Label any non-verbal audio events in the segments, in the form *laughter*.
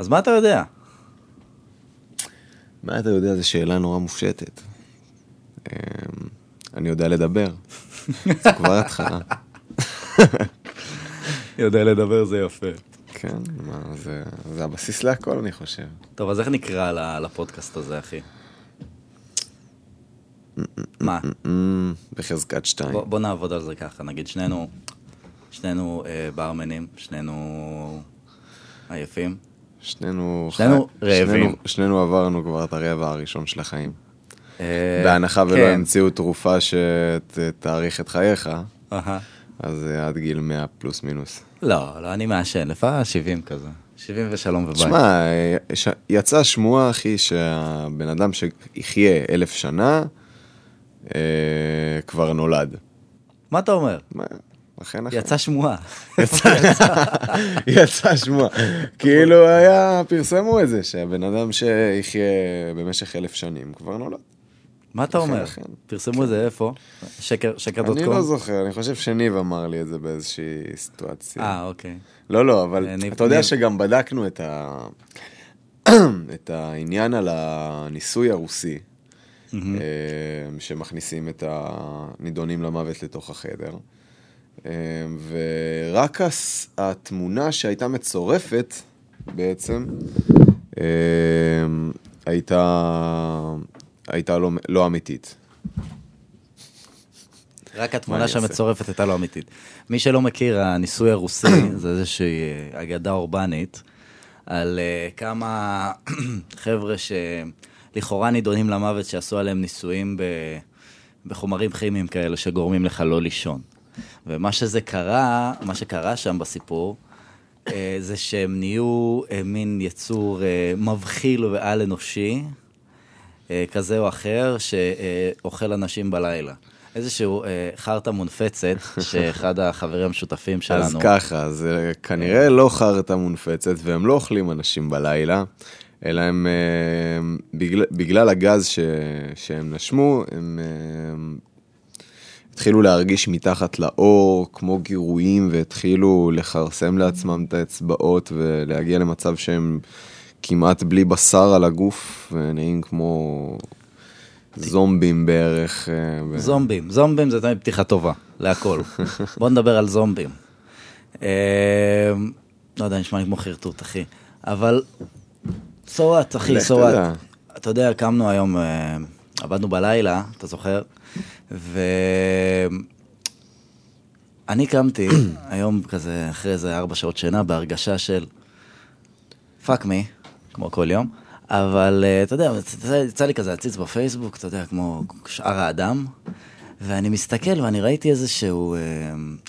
אז מה אתה יודע? מה אתה יודע, זו שאלה נורא מופשטת. אמ, אני יודע לדבר. *laughs* זו כבר התחלה. יודע לדבר זה יפה. כן, מה, זה, זה הבסיס להכל, אני חושב. טוב, אז איך נקרא לפודקאסט הזה, אחי? מה? בחזקת שתיים. בוא, בוא נעבוד על זה ככה, נגיד שנינו, שנינו אה, ברמנים, שנינו עייפים. שנינו... שנינו חי- רעבים. שנינו, שנינו עברנו כבר את הרבע הראשון של החיים. אה, בהנחה ולא כן. המציאו תרופה שתאריך את חייך, אהה. אז זה עד גיל 100 פלוס מינוס. לא, לא, אני מעשן, לפעמים 70 כזה. 70 ושלום ובית. תשמע, יש- יצאה שמועה, אחי, שהבן אדם שיחיה אלף שנה, אה, כבר נולד. מה אתה אומר? מה, אכן אחי. יצאה שמועה. יצא שמועה. כאילו היה, פרסמו את זה, שהבן אדם שיחיה במשך אלף שנים כבר נולד. מה אתה אומר? פרסמו את זה איפה? שקר, שקר דוט אני קום? לא זוכר, אני חושב שניב אמר לי את זה באיזושהי סיטואציה. אה, אוקיי. לא, לא, אבל אה, אתה יודע. שגם בדקנו את ה... *clears throat* את העניין על הניסוי הרוסי, אה, שמכניסים את הנידונים למוות לתוך החדר. אה, ורק התמונה שהייתה מצורפת בעצם, אה, הייתה, הייתה לא, לא אמיתית. רק התמונה? שהמצורפת הייתה לא אמיתית. מי שלא מכיר, הניסוי הרוסי *coughs* זה איזושהי אגדה אורבנית על אה, כמה *coughs* חבר'ה שלכאורה נידונים למוות שעשו עליהם ניסויים ב... בחומרים כימיים כאלה שגורמים לך לא לישון. ומה שזה קרה, מה שקרה שם בסיפור, אה, זה שהם נהיו אה, מין יצור אה, מבחיל ועל אנושי, כזה או אחר, שאוכל אנשים בלילה. איזשהו אה, חרטא מונפצת, *laughs* שאחד החברים המשותפים שלנו... אז ככה, זה כנראה לא חרטא מונפצת, והם לא אוכלים אנשים בלילה, אלא הם, אה, בגלל, בגלל הגז ש, שהם נשמו, הם אה, התחילו להרגיש מתחת לאור כמו גירויים, והתחילו לכרסם לעצמם את האצבעות ולהגיע למצב שהם כמעט בלי בשר על הגוף, ונהיים כמו זומבים בערך. אה, זומבים, זומבים זה תמיד פתיחה טובה, להכל. *laughs* בוא נדבר על זומבים. אה, לא יודע, נשמע לי כמו חרטוט, אחי. אבל, what, אחי, what. אתה יודע, קמנו היום, אה, עבדנו בלילה, אתה זוכר? ו... אני קמתי *clears throat* היום כזה, אחרי איזה ארבע שעות שינה, בהרגשה של fuck me, כמו כל יום, אבל אה, אתה יודע, יצא- לי כזה להציץ בפייסבוק, אתה יודע, כמו שאר האדם, ואני מסתכל ואני ראיתי איזשהו, אה,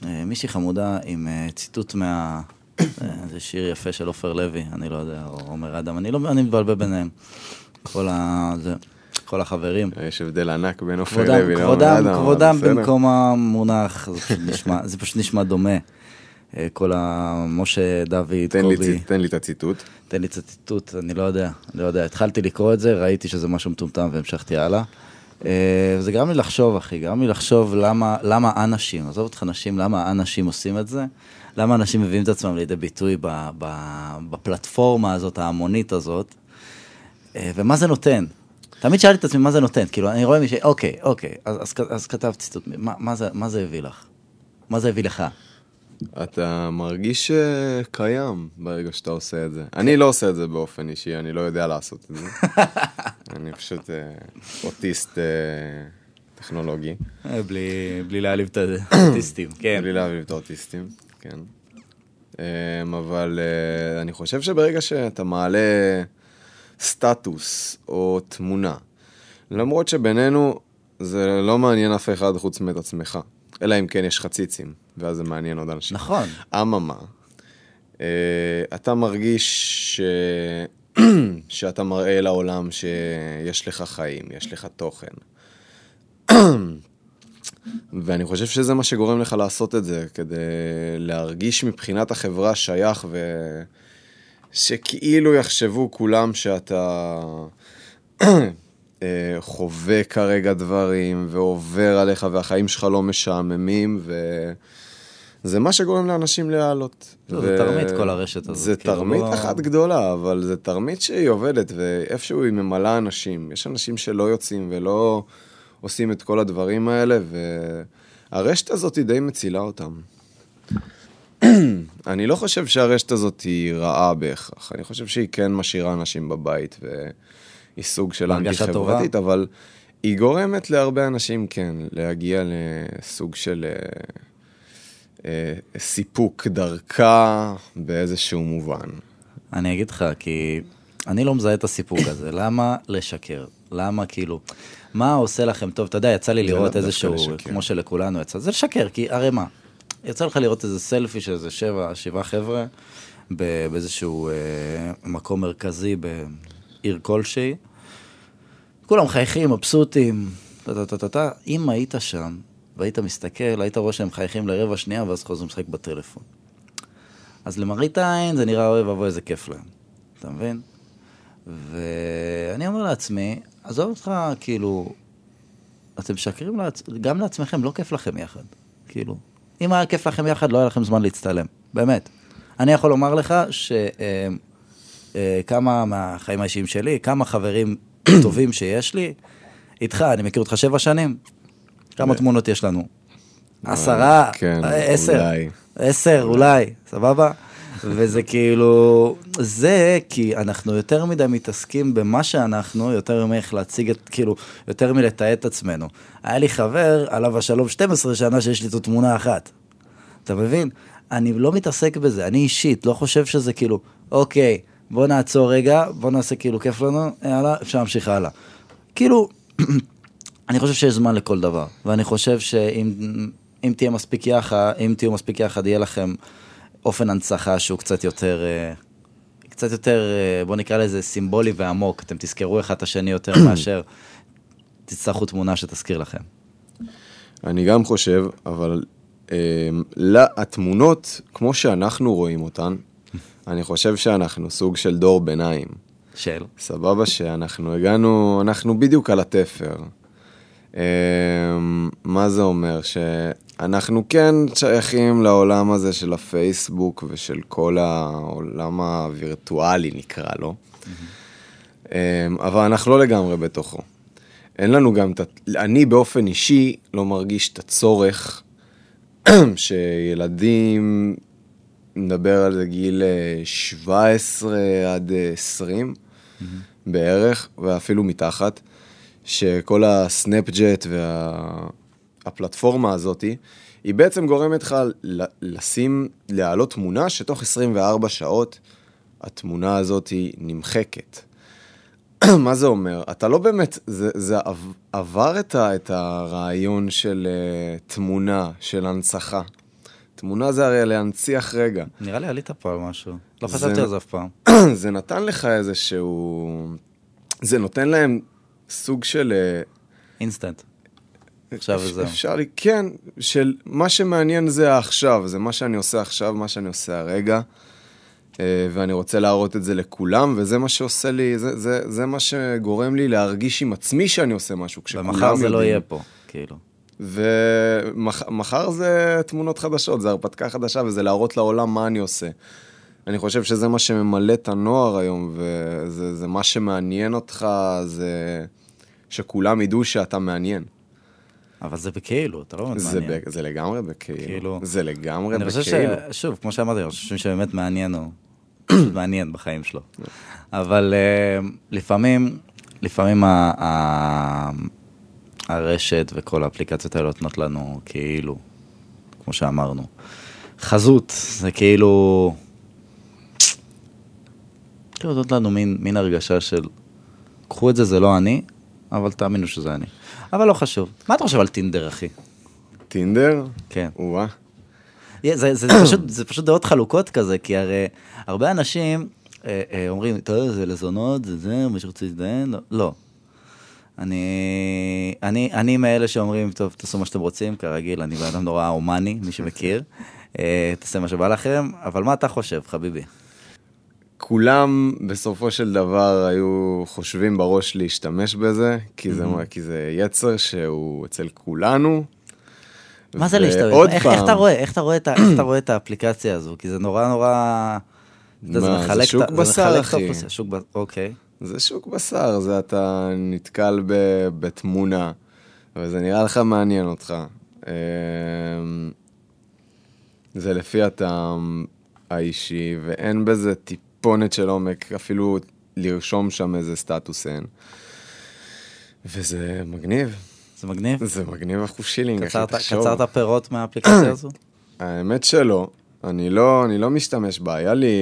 אה, מישהי חמודה עם אה, ציטוט מה... אה, זה שיר יפה של עופר לוי, אני לא יודע, או עומר אדם, אני לא, אני מתבלבל ביניהם. כל ה... זה, כל החברים. יש הבדל ענק בין עופר כבודם, לוי כבודם, אדם, אבל כבודם בסדר. במקום המונח, זה פשוט נשמע, דומה. אה, כל המשה, דוד, תן קובי, תן לי את הציטוט. תן לי ציטוט, אני לא יודע, לא יודע. התחלתי לקרוא את זה, ראיתי שזה משהו מטומטם והמשכתי הלאה. אה, זה גרם לי לחשוב, אחי, גרם לי לחשוב למה, למה אנשים, עזוב אותך נשים, למה אנשים עושים את זה? למה אנשים מביאים את עצמם לידי ביטוי ב, ב, בפלטפורמה הזאת, ההמונית הזאת, אה, ומה זה נותן? תמיד שאלתי את עצמי מה זה נותן, כאילו אני רואה מישהו, אוקיי, אוקיי, אז, אז, אז כתבתי ציטוט, מה, מה, זה, מה זה הביא לך? מה זה הביא לך? אתה מרגיש אה, קיים ברגע שאתה עושה את זה. אני לא עושה את זה באופן אישי, אני לא יודע לעשות את זה. *laughs* אני פשוט אה, אוטיסט אה, טכנולוגי, בלי, *coughs* בלי להעליב את האוטיסטים, כן. בלי להביא את האוטיסטים, כן. אה, אבל אני חושב שברגע שאתה מעלה סטטוס או תמונה, למרות שבינינו זה לא מעניין אף אחד חוץ מאת עצמך, אלא אם כן יש לך ציצים, ואז זה מעניין עוד אנשים. נכון. אממה, אה, אתה מרגיש ש... *clears throat* שאתה מראה לעולם שיש לך חיים, יש לך תוכן. *clears throat* ואני חושב שזה מה שגורם לך לעשות את זה, כדי להרגיש מבחינת החברה שייך ושכאילו יחשבו כולם שאתה אה, חווה כרגע דברים ועובר עליך והחיים שלך לא משעממים ו... זה מה שגורם לאנשים להעלות. לא, זה תרמית כל הרשת הזאת, זה כאילו, תרמית לא- אחת גדולה, אבל זה תרמית שהיא עובדת, ואיפשהו היא ממלאה אנשים. יש אנשים שלא יוצאים ולא עושים את כל הדברים האלה, והרשת הזאת היא די מצילה אותם. *clears throat* אני לא חושב שהרשת הזאת היא רעה בהכרח, אני חושב שהיא כן משאירה אנשים בבית, והיא סוג של הרגשה אנטי-חברתית, אבל היא גורמת להרבה אנשים, כן, להגיע לסוג של אה, אה, סיפוק דרכה באיזשהו מובן. אני אגיד לך, כי אני לא מזהה את הסיפוק הזה. *coughs* למה לשקר? למה כאילו, מה עושה לכם טוב? אתה יודע, יצא לי לראות איזשהו. כמו שלכולנו יצא, זה לשקר, כי הרי מה? יצא לך לראות איזה סלפי של איזה שבע, שבעה חבר'ה באיזשהו אה, מקום מרכזי בעיר כלשהי. כולם מחייכים, מבסוטים, טה-טה-טה-טה. אם היית שם והיית מסתכל, היית רואה שהם מחייכים לרבע שנייה ואז חוזרים לשחק בטלפון. אז למראית העין זה נראה אוי ואבוי איזה כיף להם, אתה מבין? ואני אומר לעצמי, עזוב אותך, כאילו, אתם משקרים לעצ... גם לעצמכם, לא כיף לכם יחד. כאילו, אם היה כיף לכם יחד, לא היה לכם זמן להצטלם, באמת. אני יכול לומר לך שכמה מהחיים האישיים שלי, כמה חברים *clears throat* טובים שיש לי, איתך, אני מכיר אותך שבע שנים, כמה תמונות יש לנו? עשרה, כן, אה, עשר. עשר אולי, סבבה? וזה כאילו, זה כי אנחנו יותר מדי מתעסקים במה שאנחנו, יותר מאיך להציג את, כאילו, יותר מלתעד את עצמנו. היה לי חבר, עליו השלום 12 שנה שיש לי איתו תמונה אחת. אתה מבין? אני לא מתעסק בזה, אני אישית, לא חושב שזה כאילו, אוקיי, בוא נעצור רגע, בוא נעשה כאילו כיף לנו, יאללה, אפשר להמשיך הלאה. כאילו, *clears throat* אני חושב שיש זמן לכל דבר, ואני חושב שאם אם תהיה מספיק יחד, אם תהיו מספיק יחד, יהיה לכם אופן הנצחה שהוא קצת יותר, אה, קצת יותר, אה, בוא נקרא לזה סימבולי ועמוק, אתם תזכרו אחד את השני יותר *clears throat* מאשר תצטרכו תמונה שתזכיר לכם. אני גם חושב, אבל אה, לא, התמונות, כמו שאנחנו רואים אותן, *laughs* אני חושב שאנחנו סוג של דור ביניים. של? סבבה שאנחנו הגענו, אנחנו בדיוק על התפר. אה, מה זה אומר? שאנחנו כן שייכים לעולם הזה של הפייסבוק ושל כל העולם הווירטואלי נקרא לו, אה, אבל אנחנו לא לגמרי בתוכו. אין לנו גם את ה... אני באופן אישי לא מרגיש את הצורך *clears throat* שילדים, נדבר על זה גיל אה, 17 עד אה, 20 בערך, ואפילו מתחת, שכל הסנאפג'ט והפלטפורמה הזאתי, היא בעצם גורמת לך לשים, להעלות תמונה שתוך 24 שעות התמונה הזאת נמחקת. *clears throat* מה זה אומר? אתה לא באמת, זה, זה עב- עבר את, ה, את הרעיון של uh, תמונה, של הנצחה. תמונה זה הרי להנציח רגע. נראה לי עלית פה על משהו. לא חשבתי על זה אף פעם. *clears throat* זה נתן לך איזשהו... זה נותן להם סוג של... אה, אינסטנט. עכשיו וזהו. אפשר לי, כן, של מה שמעניין זה העכשיו, זה מה שאני עושה עכשיו, מה שאני עושה הרגע, אה, ואני רוצה להראות את זה לכולם, וזה מה שעושה לי, זה, זה, זה מה שגורם לי להרגיש עם עצמי שאני עושה משהו, כשכולם ומחר זה לא יודעים. יהיה פה, כאילו. ומחר זה תמונות חדשות, זה הרפתקה חדשה, וזה להראות לעולם מה אני עושה. אני חושב שזה מה שממלא את הנוער היום, וזה זה מה שמעניין אותך, זה שכולם ידעו שאתה מעניין. אבל זה בכאילו, אתה לא באמת זה, מעניין. ב, זה לגמרי בכאילו. כאילו- זה לגמרי אני חושב בכאילו. ש... שוב, כמו שאמרתי, אני חושב שבאמת מעניין הוא... *coughs* מעניין בחיים שלו. אבל אה, לפעמים, לפעמים ה- ה- הרשת וכל האפליקציות האלה נותנות לנו כאילו, כמו שאמרנו, חזות, זה כאילו... כאילו נותנות לנו מין, מין הרגשה של, קחו את זה, זה לא אני, אבל תאמינו שזה אני. אבל לא חשוב. מה אתה חושב על טינדר, אחי? טינדר? כן. וואה. זה, זה, זה, *coughs* פשוט, זה פשוט דעות חלוקות כזה, כי הרי הרבה אנשים אה, אה, אומרים, טוב, זה לזונות, זה זה, מי שרוצה להזדיין, לא. לא. אני, אני, אני מאלה שאומרים, טוב, תעשו מה שאתם רוצים, כרגיל, אני בן אדם נורא הומני, מי שמכיר, *laughs* אה, תעשה מה שבא לכם, אבל מה אתה חושב, חביבי? כולם בסופו של דבר היו חושבים בראש להשתמש בזה, כי זה, כי זה יצר שהוא אצל כולנו, מה זה להשתמש? איך, פעם, איך, אתה רואה, איך, אתה רואה את, איך אתה רואה את האפליקציה הזו? כי זה נורא נורא... מה, זה מחלק את שוק זה בשר, את אחי. שוק בשר, אוקיי. זה שוק בשר, זה אתה נתקל ב, בתמונה, וזה נראה לך מעניין אותך. אמ, זה לפי הטעם האישי, ואין בזה טיפונת של עומק, אפילו לרשום שם איזה סטטוס אין. וזה מגניב, זה מגניב? זה מגניב החושילינג, אחי, קצרת, תחשוב. קצרת פירות מהאפליקציה *clears throat* הזו? האמת שלא, אני לא, אני לא משתמש בה, היה לי,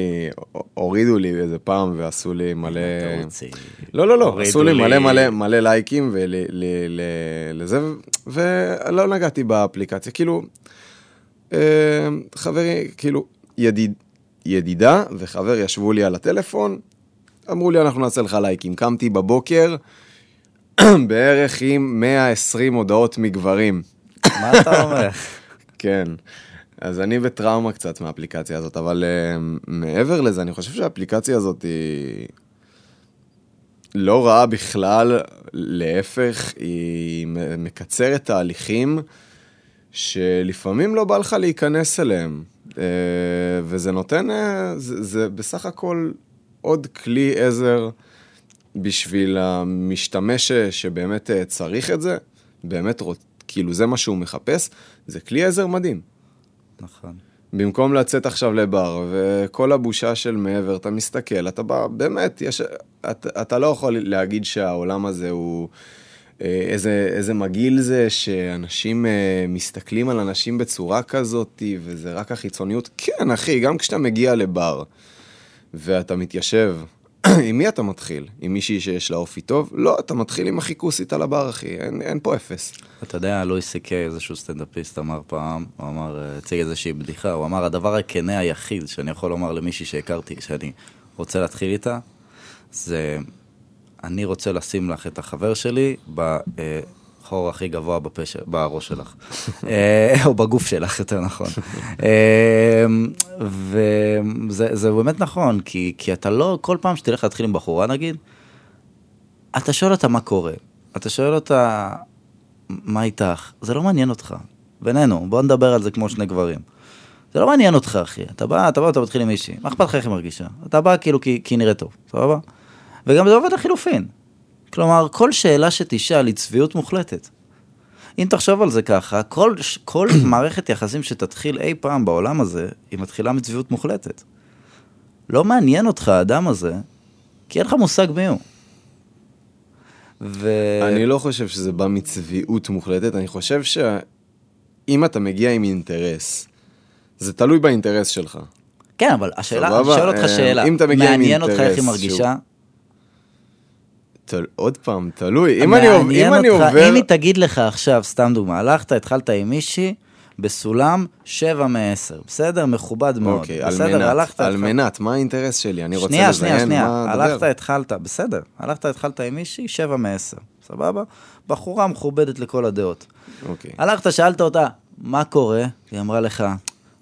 הורידו לי איזה פעם ועשו לי מלא... לא, לא, לא, עשו לי. מלא מלא מלא לייקים ולזה, ולא נגעתי באפליקציה, כאילו, אה, חברי, כאילו, ידיד, ידידה וחבר ישבו לי על הטלפון, אמרו לי, אנחנו נעשה לך לייקים. קמתי בבוקר, *clears throat* בערך עם 120 הודעות מגברים. מה אתה אומר? *laughs* כן. אז אני בטראומה קצת מהאפליקציה הזאת, אבל uh, מעבר לזה, אני חושב שהאפליקציה הזאת היא לא רעה בכלל, להפך, היא מקצרת תהליכים שלפעמים לא בא לך להיכנס אליהם. Uh, וזה נותן, uh, זה, זה בסך הכל עוד כלי עזר בשביל המשתמש שבאמת uh, צריך את זה, באמת, רוצ- כאילו זה מה שהוא מחפש, זה כלי עזר מדהים. נכון. במקום לצאת עכשיו לבר, וכל הבושה של מעבר, אתה מסתכל, אתה בא, באמת, יש, אתה, אתה לא יכול להגיד שהעולם הזה הוא... אה, איזה, איזה מגעיל זה שאנשים אה, מסתכלים על אנשים בצורה כזאת, וזה רק החיצוניות. כן, אחי, גם כשאתה מגיע לבר, ואתה מתיישב, *clears throat* עם מי אתה מתחיל? עם מישהי שיש לה אופי טוב? לא, אתה מתחיל עם החיכוסית על הבר, אחי, אין, אין פה אפס. אתה יודע, לואי סי קיי, איזשהו סטנדאפיסט, אמר פעם, הוא אמר, אה, הציג איזושהי בדיחה, הוא אמר, הדבר הכנה היחיד שאני יכול לומר למישהי שהכרתי, שאני רוצה להתחיל איתה, זה, אני רוצה לשים לך את החבר שלי בחור הכי גבוה בפה של- בראש שלך. *laughs* אה, או בגוף שלך, יותר נכון. אה, וזה זה באמת נכון, כי, כי אתה לא, כל פעם שתלך להתחיל עם בחורה נגיד, אתה שואל אותה מה קורה. אתה שואל אותה, מה איתך? זה לא מעניין אותך. בינינו, בוא נדבר על זה כמו שני גברים. זה לא מעניין אותך, אחי. אתה בא, אתה בא, אתה מתחיל עם מישהי. מה אכפת לך איך היא מרגישה? אתה בא כאילו כי, כי היא נראית טוב, סבבה? וגם זה עובד לחילופין. כלומר, כל שאלה שתשאל היא צביעות מוחלטת. אם תחשוב על זה ככה, כל, כל *clears throat* מערכת יחסים שתתחיל אי פעם בעולם הזה, היא מתחילה מצביעות מוחלטת. לא מעניין אותך האדם הזה, כי אין לך מושג מי הוא. ו... אני לא חושב שזה בא מצביעות מוחלטת, אני חושב שאם אתה מגיע עם אינטרס, זה תלוי באינטרס שלך. כן, אבל השאלה, אני שואל אותך שאלה, אם אתה מגיע עם מעניין אותך איך היא מרגישה? תל... עוד פעם, תלוי. אם אני, אם אני עובר... אם היא תגיד לך עכשיו, סתם דוגמה, הלכת, התחלת עם מישהי בסולם 7 מ-10, בסדר? מכובד מאוד. אוקיי, על בסדר, מנת, הלכת, על מנת, מה האינטרס שלי? אני רוצה שנייה, לזיין, שנייה, שנייה, מה, הלכת, דבר. התחלת, בסדר, הלכת, התחלת עם מישהי, 7 מ-10, סבבה? בחורה מכובדת לכל הדעות. אוקיי. הלכת, שאלת אותה, מה קורה? היא אמרה לך,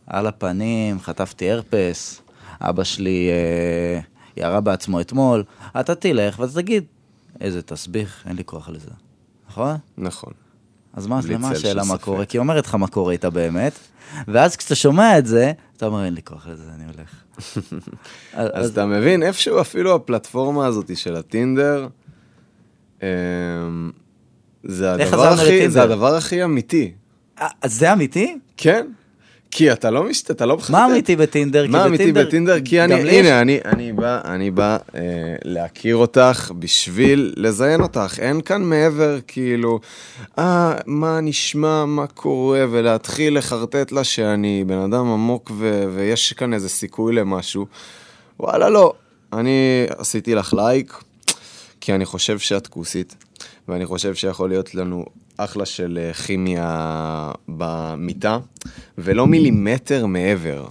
על הפנים, חטפתי הרפס, אבא שלי אה, ירה בעצמו אתמול. אתה תלך ואתה תגיד, איזה תסביך, אין לי כוח לזה. נכון? נכון. אז מה, למה השאלה מה. קורה? כי היא אומרת לך מה קורה איתה באמת, ואז כשאתה שומע את זה, אתה אומר, אין לי כוח לזה, אני הולך. אז- *laughs* אז אתה מבין, איפשהו אפילו הפלטפורמה הזאת של הטינדר, אמ, זה הדבר הכי? זה הדבר הכי אמיתי. אה, אז זה אמיתי? כן. כי אתה לא משת... אתה לא מחטט. מה אמיתי בטינדר? מה אמיתי בטינדר-? כי אני, הנה, אני, אני בא, אני בא אה, להכיר אותך בשביל לזיין אותך. אין כאן מעבר, כאילו, אה, מה נשמע, מה קורה, ולהתחיל לחרטט לה שאני בן אדם עמוק ו- ויש כאן איזה סיכוי למשהו. וואלה, לא. אני עשיתי לך לייק, כי אני חושב שאת כוסית, ואני חושב שיכול להיות לנו אחלה של אה, כימיה במיטה, ולא מילימטר מעבר.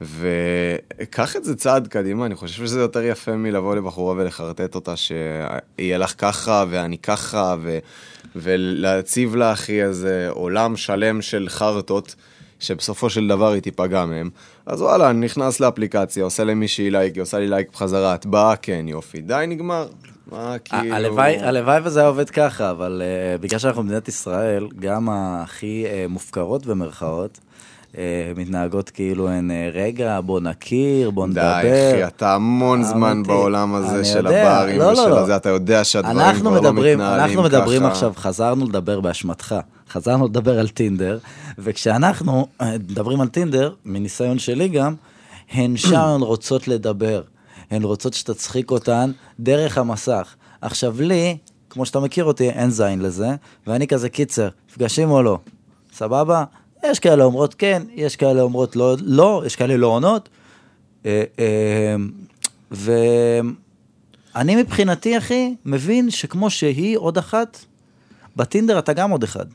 וקח את זה צעד קדימה, אני חושב שזה יותר יפה מלבוא לבחורה ולחרטט אותה שיהיה לך ככה ואני ככה, ו... ולהציב לך איזה עולם שלם של חרטות, שבסופו של דבר היא תיפגע מהם, אז וואלה, אני נכנס לאפליקציה, עושה למישהי לייק, היא עושה לי לייק בחזרה, את באה, כן, יופי, די, נגמר. מה, כאילו... הלוואי הלוואי וזה היה עובד ככה, אבל uh, בגלל שאנחנו במדינת ישראל, גם הכי uh, מופקרות במרכאות, uh, מתנהגות כאילו הן, uh, רגע, בוא נכיר, בוא נדבר. די, אחי, אתה המון זמן. בעולם הזה של יודע, הברים לא, לא, ושל לא. הזה, אתה יודע שהדברים כבר לא מתנהלים אנחנו מדברים ככה. עכשיו, חזרנו לדבר באשמתך, חזרנו לדבר על טינדר, וכשאנחנו אה, מדברים על טינדר, מניסיון שלי גם, הן *clears throat* שם רוצות לדבר, הן רוצות שתצחיק אותן דרך המסך. עכשיו לי, כמו שאתה מכיר אותי, אין זין לזה, ואני כזה קיצר, מפגשים או לא, סבבה? יש כאלה אומרות כן, יש כאלה אומרות לא, לא יש כאלה לא עונות. אה, אה, ואני מבחינתי, אחי, מבין שכמו שהיא עוד אחת, בטינדר אתה גם עוד אחד.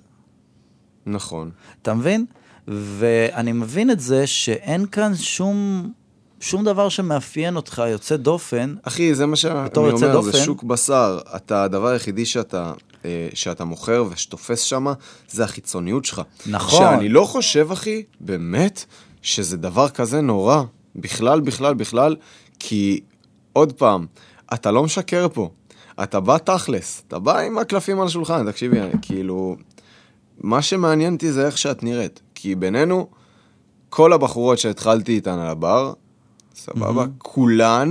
נכון. אתה מבין? ואני מבין את זה שאין כאן שום, שום דבר שמאפיין אותך יוצא דופן. אחי, זה מה שאני אומר, זה דופן. שוק בשר. אתה, הדבר היחידי שאתה, אה, שאתה מוכר ושתופס שם, זה החיצוניות שלך. נכון. שאני לא חושב, אחי, באמת, שזה דבר כזה נורא. בכלל, בכלל, בכלל, כי עוד פעם, אתה לא משקר פה. אתה בא תכלס, אתה בא עם הקלפים על השולחן, תקשיבי, כאילו, מה שמעניין אותי זה איך שאת נראית. כי בינינו, כל הבחורות שהתחלתי איתן על הבר, סבבה, כולן,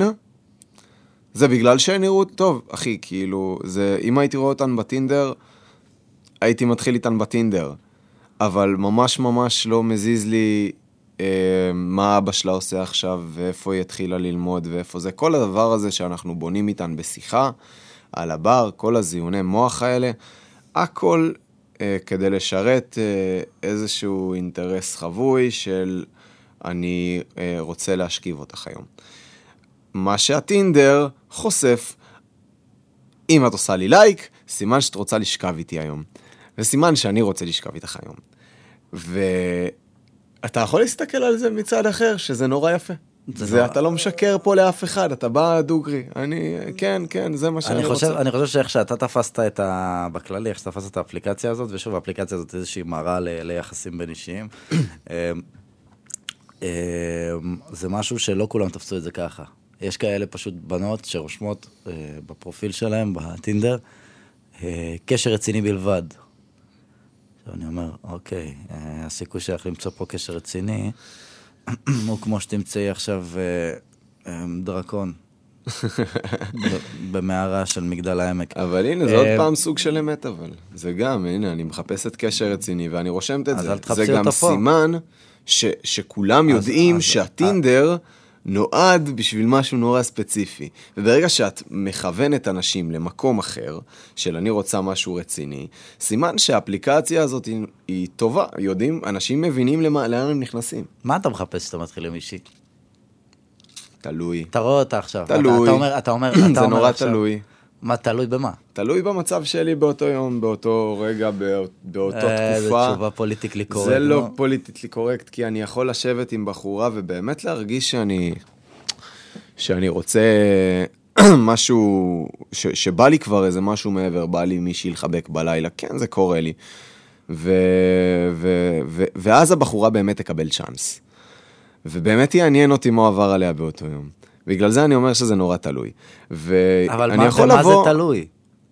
זה בגלל שהן נראו טוב, אחי, כאילו, זה, אם הייתי רואה אותן בטינדר, הייתי מתחיל איתן בטינדר. אבל ממש ממש לא מזיז לי אה, מה אבא שלה עושה עכשיו, ואיפה היא התחילה ללמוד, ואיפה זה. כל הדבר הזה שאנחנו בונים איתן בשיחה, על הבר, כל הזיוני מוח האלה, הכל אה, כדי לשרת אה, איזשהו אינטרס חבוי של אני אה, רוצה להשכיב אותך היום. מה שהטינדר חושף, אם את עושה לי לייק, סימן שאת רוצה לשכב איתי היום. וסימן שאני רוצה לשכב איתך היום. ואתה יכול להסתכל על זה מצד אחר, שזה נורא יפה. זה זה, נורא- אתה לא משקר פה לאף אחד, אתה בא דוגרי. אני, כן, כן, זה מה שאני אני חושב, רוצה. אני חושב שאיך שאתה תפסת את ה... בכללי, איך שתפסת את האפליקציה הזאת, ושוב, האפליקציה הזאת איזושהי מראה ל... ליחסים בין אישיים. *clears throat* אמ, זה משהו שלא כולם תפסו את זה ככה. יש כאלה פשוט בנות שרושמות אה, בפרופיל שלהם, בטינדר, אה, קשר רציני בלבד. עכשיו אני אומר, אוקיי, אה, הסיכוי שלך למצוא פה קשר רציני, *clears throat* הוא כמו שתמצאי עכשיו דרקון. *laughs* במערה של מגדל העמק. אבל הנה, זה עוד פעם סוג של אמת, אבל. זה גם, הנה, אני מחפשת קשר רציני ואני רושמת את אז זה. אל תחפשי זה גם אותה פה. סימן ש, שכולם אז- יודעים אז- שהטינדר נועד בשביל משהו נורא ספציפי. וברגע שאת מכוונת אנשים למקום אחר, של אני רוצה משהו רציני, סימן שהאפליקציה הזאת היא, היא טובה. יודעים, אנשים מבינים למה, לאן הם נכנסים. מה אתה מחפש כשאתה מתחיל עם אישה? תלוי. אתה רואה אותה עכשיו. תלוי. אתה, אתה אומר, אתה אומר, *clears throat* אתה זה אומר נורא עכשיו, תלוי. מה, תלוי במה? תלוי במצב שלי באותו יום, באותו רגע, באות- באותה אה, זו תקופה. תשובה politically correct. זה לא נו. politically correct, כי אני יכול לשבת עם בחורה ובאמת להרגיש שאני, שאני רוצה *clears throat* משהו, ש, שבא לי כבר איזה משהו מעבר, בא לי מישהי לחבק בלילה, כן, זה קורה לי. ו, ו, ו, ואז הבחורה באמת תקבל צ'אנס. ובאמת יעניין אותי מה עבר עליה באותו יום. בגלל זה אני אומר שזה נורא תלוי. אבל מה, זה לבוא... תלוי?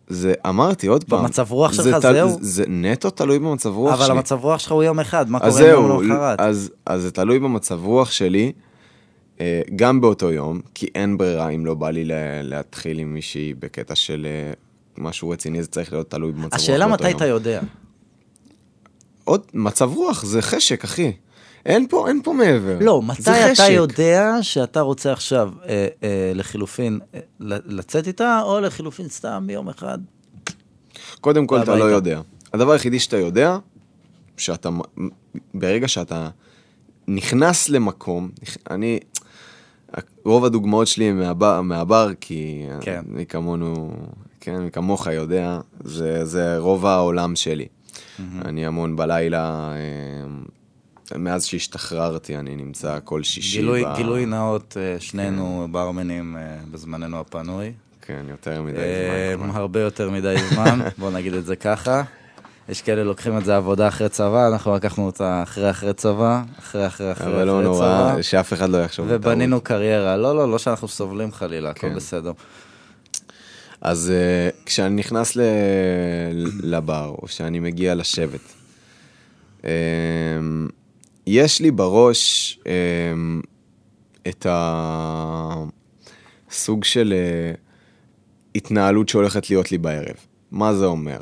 זה, אמרתי עוד פעם. במצב רוח זה שלך, תל- זהו? זה נטו תלוי במצב רוח אבל שלי. המצב רוח שלך הוא יום אחד, מה אז קורה יום למחרת? אז, אז זה תלוי במצב רוח שלי, אה, גם באותו יום, כי אין ברירה אם לא בא לי לה- להתחיל עם מישהי בקטע של אה, משהו רציני, זה צריך להיות תלוי במצב רוח באותו יום. השאלה מתי אתה יודע. עוד, מצב רוח, זה חשק, אחי. אין פה, אין פה מעבר. לא, מתי אתה חשק. יודע שאתה רוצה עכשיו אה, אה, לחילופין אה, לצאת איתה, או לחילופין סתם יום אחד? קודם כל, אתה. לא יודע. הדבר היחידי שאתה יודע, שאתה, ברגע שאתה נכנס למקום, אני, רוב הדוגמאות שלי הן מהבר, מהבר כי כן. מי כמונו, כן, מי כמוך יודע, זה, זה רוב העולם שלי. אני המון בלילה, אה, מאז שהשתחררתי, אני נמצא כל שישי. גילוי, ב- גילוי נאות, אה, שנינו ברמנים אה, בזמננו הפנוי. כן, יותר מדי אה, זמן. הרבה יותר מדי זמן, *laughs* בוא נגיד את זה ככה. יש כאלה לוקחים את זה עבודה אחרי צבא, אנחנו לקחנו אותה אחרי אחרי צבא, אחרי אחרי אחרי אבל לא נורא, צבא, שאף אחד לא יחשוב. ובנינו קריירה. לא, לא, לא שאנחנו סובלים חלילה, הכל כן. בסדר. אז כשאני נכנס. לבר, או שאני מגיע לשבת, um, יש לי בראש um, את הסוג של uh, התנהלות שהולכת להיות לי בערב. מה זה אומר?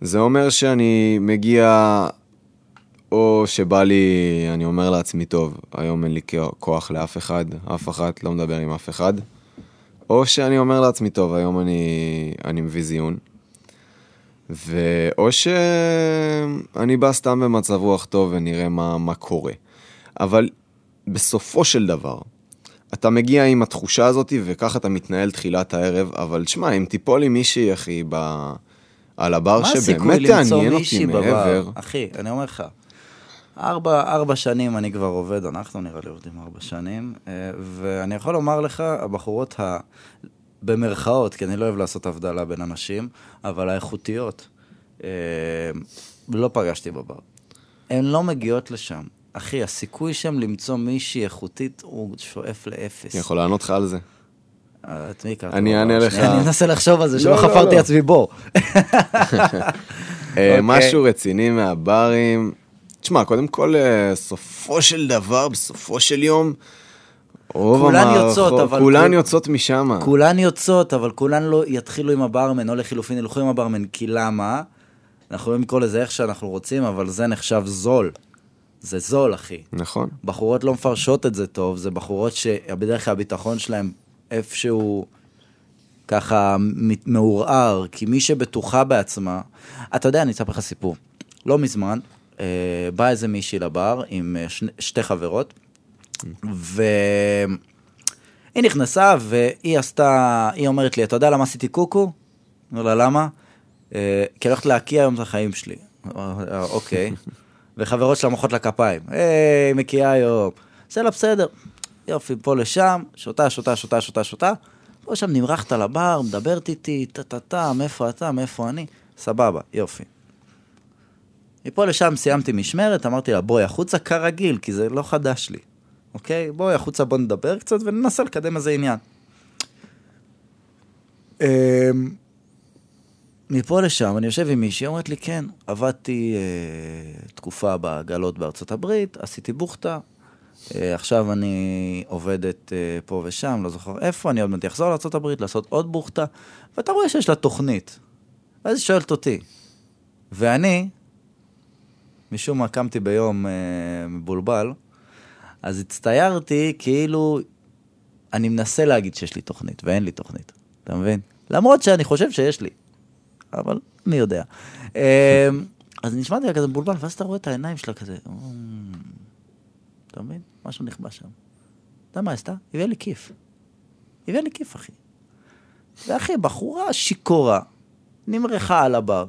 זה אומר שאני מגיע, או שבא לי, אני אומר לעצמי, טוב, היום אין לי כוח לאף אחד, אף אחת, לא מדבר עם אף אחד. או שאני אומר לעצמי, טוב, היום אני, אני מביא זיון. ו... או שאני בא סתם במצב רוח טוב ונראה מה, מה קורה. אבל בסופו של דבר, אתה מגיע עם התחושה הזאת וככה אתה מתנהל תחילת הערב, אבל שמע, אם תיפול לי מישהי, אחי, ב... על הבר שבאמת תעניין אותי מעבר? אחי, אני אומר לך, ארבע, ארבע שנים אני כבר עובד, אנחנו נראה לי עובדים ארבע שנים, אה, ואני יכול לומר לך, הבחורות ה... במרכאות, כי אני לא אוהב לעשות הבדלה בין אנשים, אבל האיכותיות, אה, לא פגשתי בבר. הן לא מגיעות לשם. אחי, הסיכוי שם למצוא מישהי איכותית הוא שואף לאפס. אני יכול לענות לך על זה. את מי הכרת אני? אענה לך. אני מנסה לחשוב על זה, שלא לא, לא, חפרתי לא. עצמי בור. אה, אוקיי. משהו רציני מהברים. תשמע, קודם כל, אה, סופו של דבר, בסופו של יום, כולן המערכות, יוצאות, אבל כולן כול- יוצאות משם. כולן יוצאות, אבל כולן לא יתחילו עם הברמן, או לחילופין ילכו עם הברמן, כי למה? אנחנו יכולים לקרוא לזה איך שאנחנו רוצים, אבל זה נחשב זול. זה זול, אחי. נכון. בחורות לא מפרשות את זה טוב, זה בחורות שבדרך כלל הביטחון שלהם איפשהו ככה מעורער, כי מי שבטוחה בעצמה, אתה יודע, אני אספר לך סיפור. לא מזמן, אה, באה איזה מישהי לבר עם אה, שני, שתי חברות, והיא נכנסה והיא עשתה, היא אומרת לי, אתה יודע למה עשיתי קוקו? אומר לה, למה? "אה, כי הולכת להקיע היום את החיים שלי. אה, אוקיי. *laughs* וחברות שלה מוחאות לה כפיים. היי, מקיאה היום. זה לא בסדר. יופי, פה לשם, שותה, שותה, שותה, שותה, שותה. פה שם נמרחת לבר, מדברת איתי, טה-טה-טה, מאיפה אתה, מאיפה אני. סבבה, יופי. מפה לשם סיימתי משמרת, אמרתי לה, בואי החוצה כרגיל, כי זה לא חדש לי. אוקיי? בואי החוצה, בוא נדבר קצת וננסה לקדם איזה עניין. אמ, מפה לשם, אני יושב עם מישהי, אומרת לי, כן, עבדתי אה, תקופה בעגלות בארצות הברית, עשיתי בוכטה, אה, עכשיו אני עובדת אה, פה ושם, לא זוכר איפה, אני עוד מעט אחזור לארצות הברית לעשות עוד בוכטה, ואתה רואה שיש לה תוכנית. ואז היא שואלת אותי, ואני, משום מה קמתי ביום אה, מבולבל, אז הצטיירתי כאילו אני מנסה להגיד שיש לי תוכנית, ואין לי תוכנית, אתה מבין? למרות שאני חושב שיש לי, אבל מי יודע. אה, אז נשמעתי כזה מבולבל, ואז אתה רואה את העיניים שלה כזה, "אמ, אתה מבין? משהו נכבש שם. אתה יודע מה עשתה? הביאה לי כיף. הביאה לי כיף, אחי. ואחי, בחורה שיכורה, נמרחה על הבר,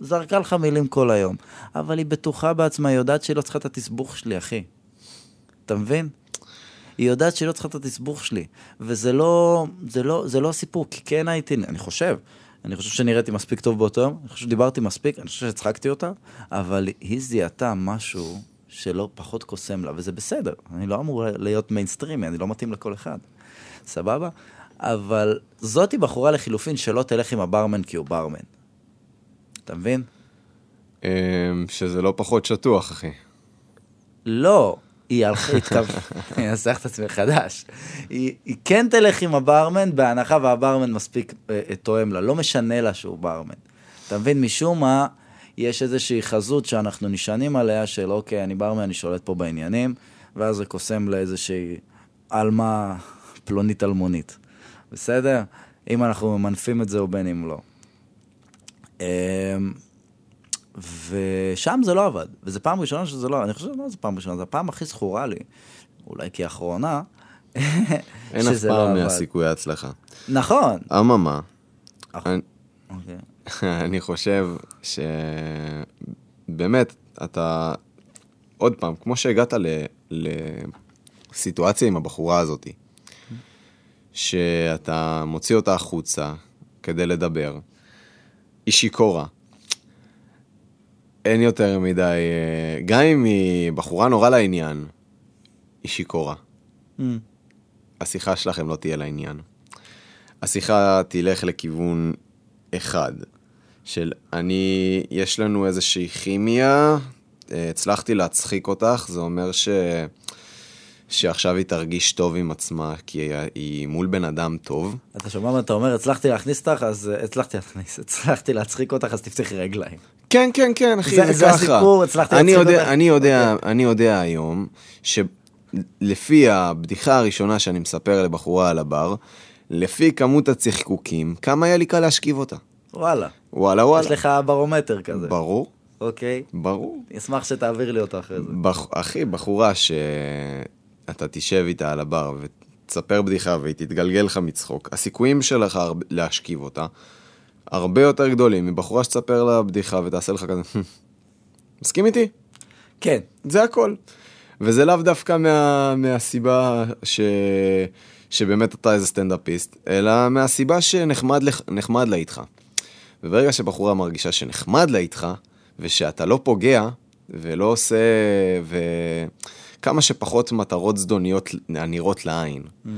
זרקה לך מילים כל היום, אבל היא בטוחה בעצמה, היא יודעת שהיא לא צריכה את התסבוך שלי, אחי. אתה מבין? היא יודעת שהיא לא צריכה את התסבוך שלי. וזה לא, זה לא, זה לא הסיפור, כי כן הייתי, אני חושב, אני חושב שנראיתי מספיק טוב באותו יום, אני חושב שדיברתי מספיק, אני חושב שהצחקתי אותה, אבל היא זיהתה משהו שלא פחות קוסם לה, וזה בסדר, אני לא אמור להיות מיינסטרימי, אני לא מתאים לכל אחד, סבבה? אבל זאתי בחורה לחילופין שלא תלך עם הברמן כי הוא ברמן. אתה מבין? אמ, שזה לא פחות שטוח, אחי. לא, היא הלכה, התכוונה, אני אנסח את עצמי מחדש. היא, היא כן תלך עם הברמן, בהנחה והברמן מספיק אה, אה, תואם לה, לא משנה לה שהוא ברמן. אתה מבין? משום מה, יש איזושהי חזות שאנחנו נשענים עליה, של אוקיי, אני ברמן, אני שולט פה בעניינים, ואז זה קוסם לאיזושהי עלמה פלונית אלמונית. בסדר? אם אנחנו ממנפים את זה או בין אם לא. ושם זה לא עבד, וזו פעם ראשונה שזה לא, אני חושב שזה לא זו פעם ראשונה, זו הפעם הכי זכורה לי, אולי כי האחרונה, אין אף לא פעם עבד. מהסיכוי ההצלחה. נכון. אממה, אח- אני- אוקיי. *laughs* אני חושב שבאמת, אתה, עוד פעם, כמו שהגעת ל- לסיטואציה עם הבחורה הזאת, שאתה מוציא אותה החוצה כדי לדבר, היא שיכורה. אין יותר מדי, אה, גם אם היא בחורה נורא לעניין, היא שיכורה. Mm. השיחה שלכם לא תהיה לעניין. השיחה תלך לכיוון אחד, של אני, יש לנו איזושהי כימיה, אה, הצלחתי להצחיק אותך, זה אומר ש... שעכשיו היא תרגיש טוב עם עצמה, כי היא, היא מול בן אדם טוב. אתה שומע מה אתה אומר? הצלחתי להכניס אותך, אז אה, הצלחתי להכניס. הצלחתי להצחיק אותך, אז תפתחי רגליים. כן, כן, כן, אחי, זה- זה, זה. הסיפור, הצלחתי אני יודע. אני יודע, אוקיי. אני יודע היום, שלפי הבדיחה הראשונה שאני מספר לבחורה על הבר, לפי כמות הצחקוקים, כמה היה לי קל להשכיב אותה. וואלה. וואלה, וואלה. יש לך ברומטר כזה. ברור, אוקיי. ברור. אשמח שתעביר לי אותו אחרי זה. בח... אחי, בחורה שאתה תשב איתה על הבר ותספר בדיחה והיא תתגלגל לך מצחוק, הסיכויים שלך להשכיב אותה הרבה יותר גדולים מבחורה שתספר לה בדיחה ותעשה לך כזה, מסכים איתי? כן. זה הכל. וזה לאו דווקא מה, מהסיבה ש, שבאמת אתה איזה סטנדאפיסט, אלא מהסיבה שנחמד נחמד לה איתך. וברגע שבחורה מרגישה שנחמד לה איתך, ושאתה לא פוגע, ולא עושה, וכמה שפחות מטרות זדוניות הנראות לעין. אה,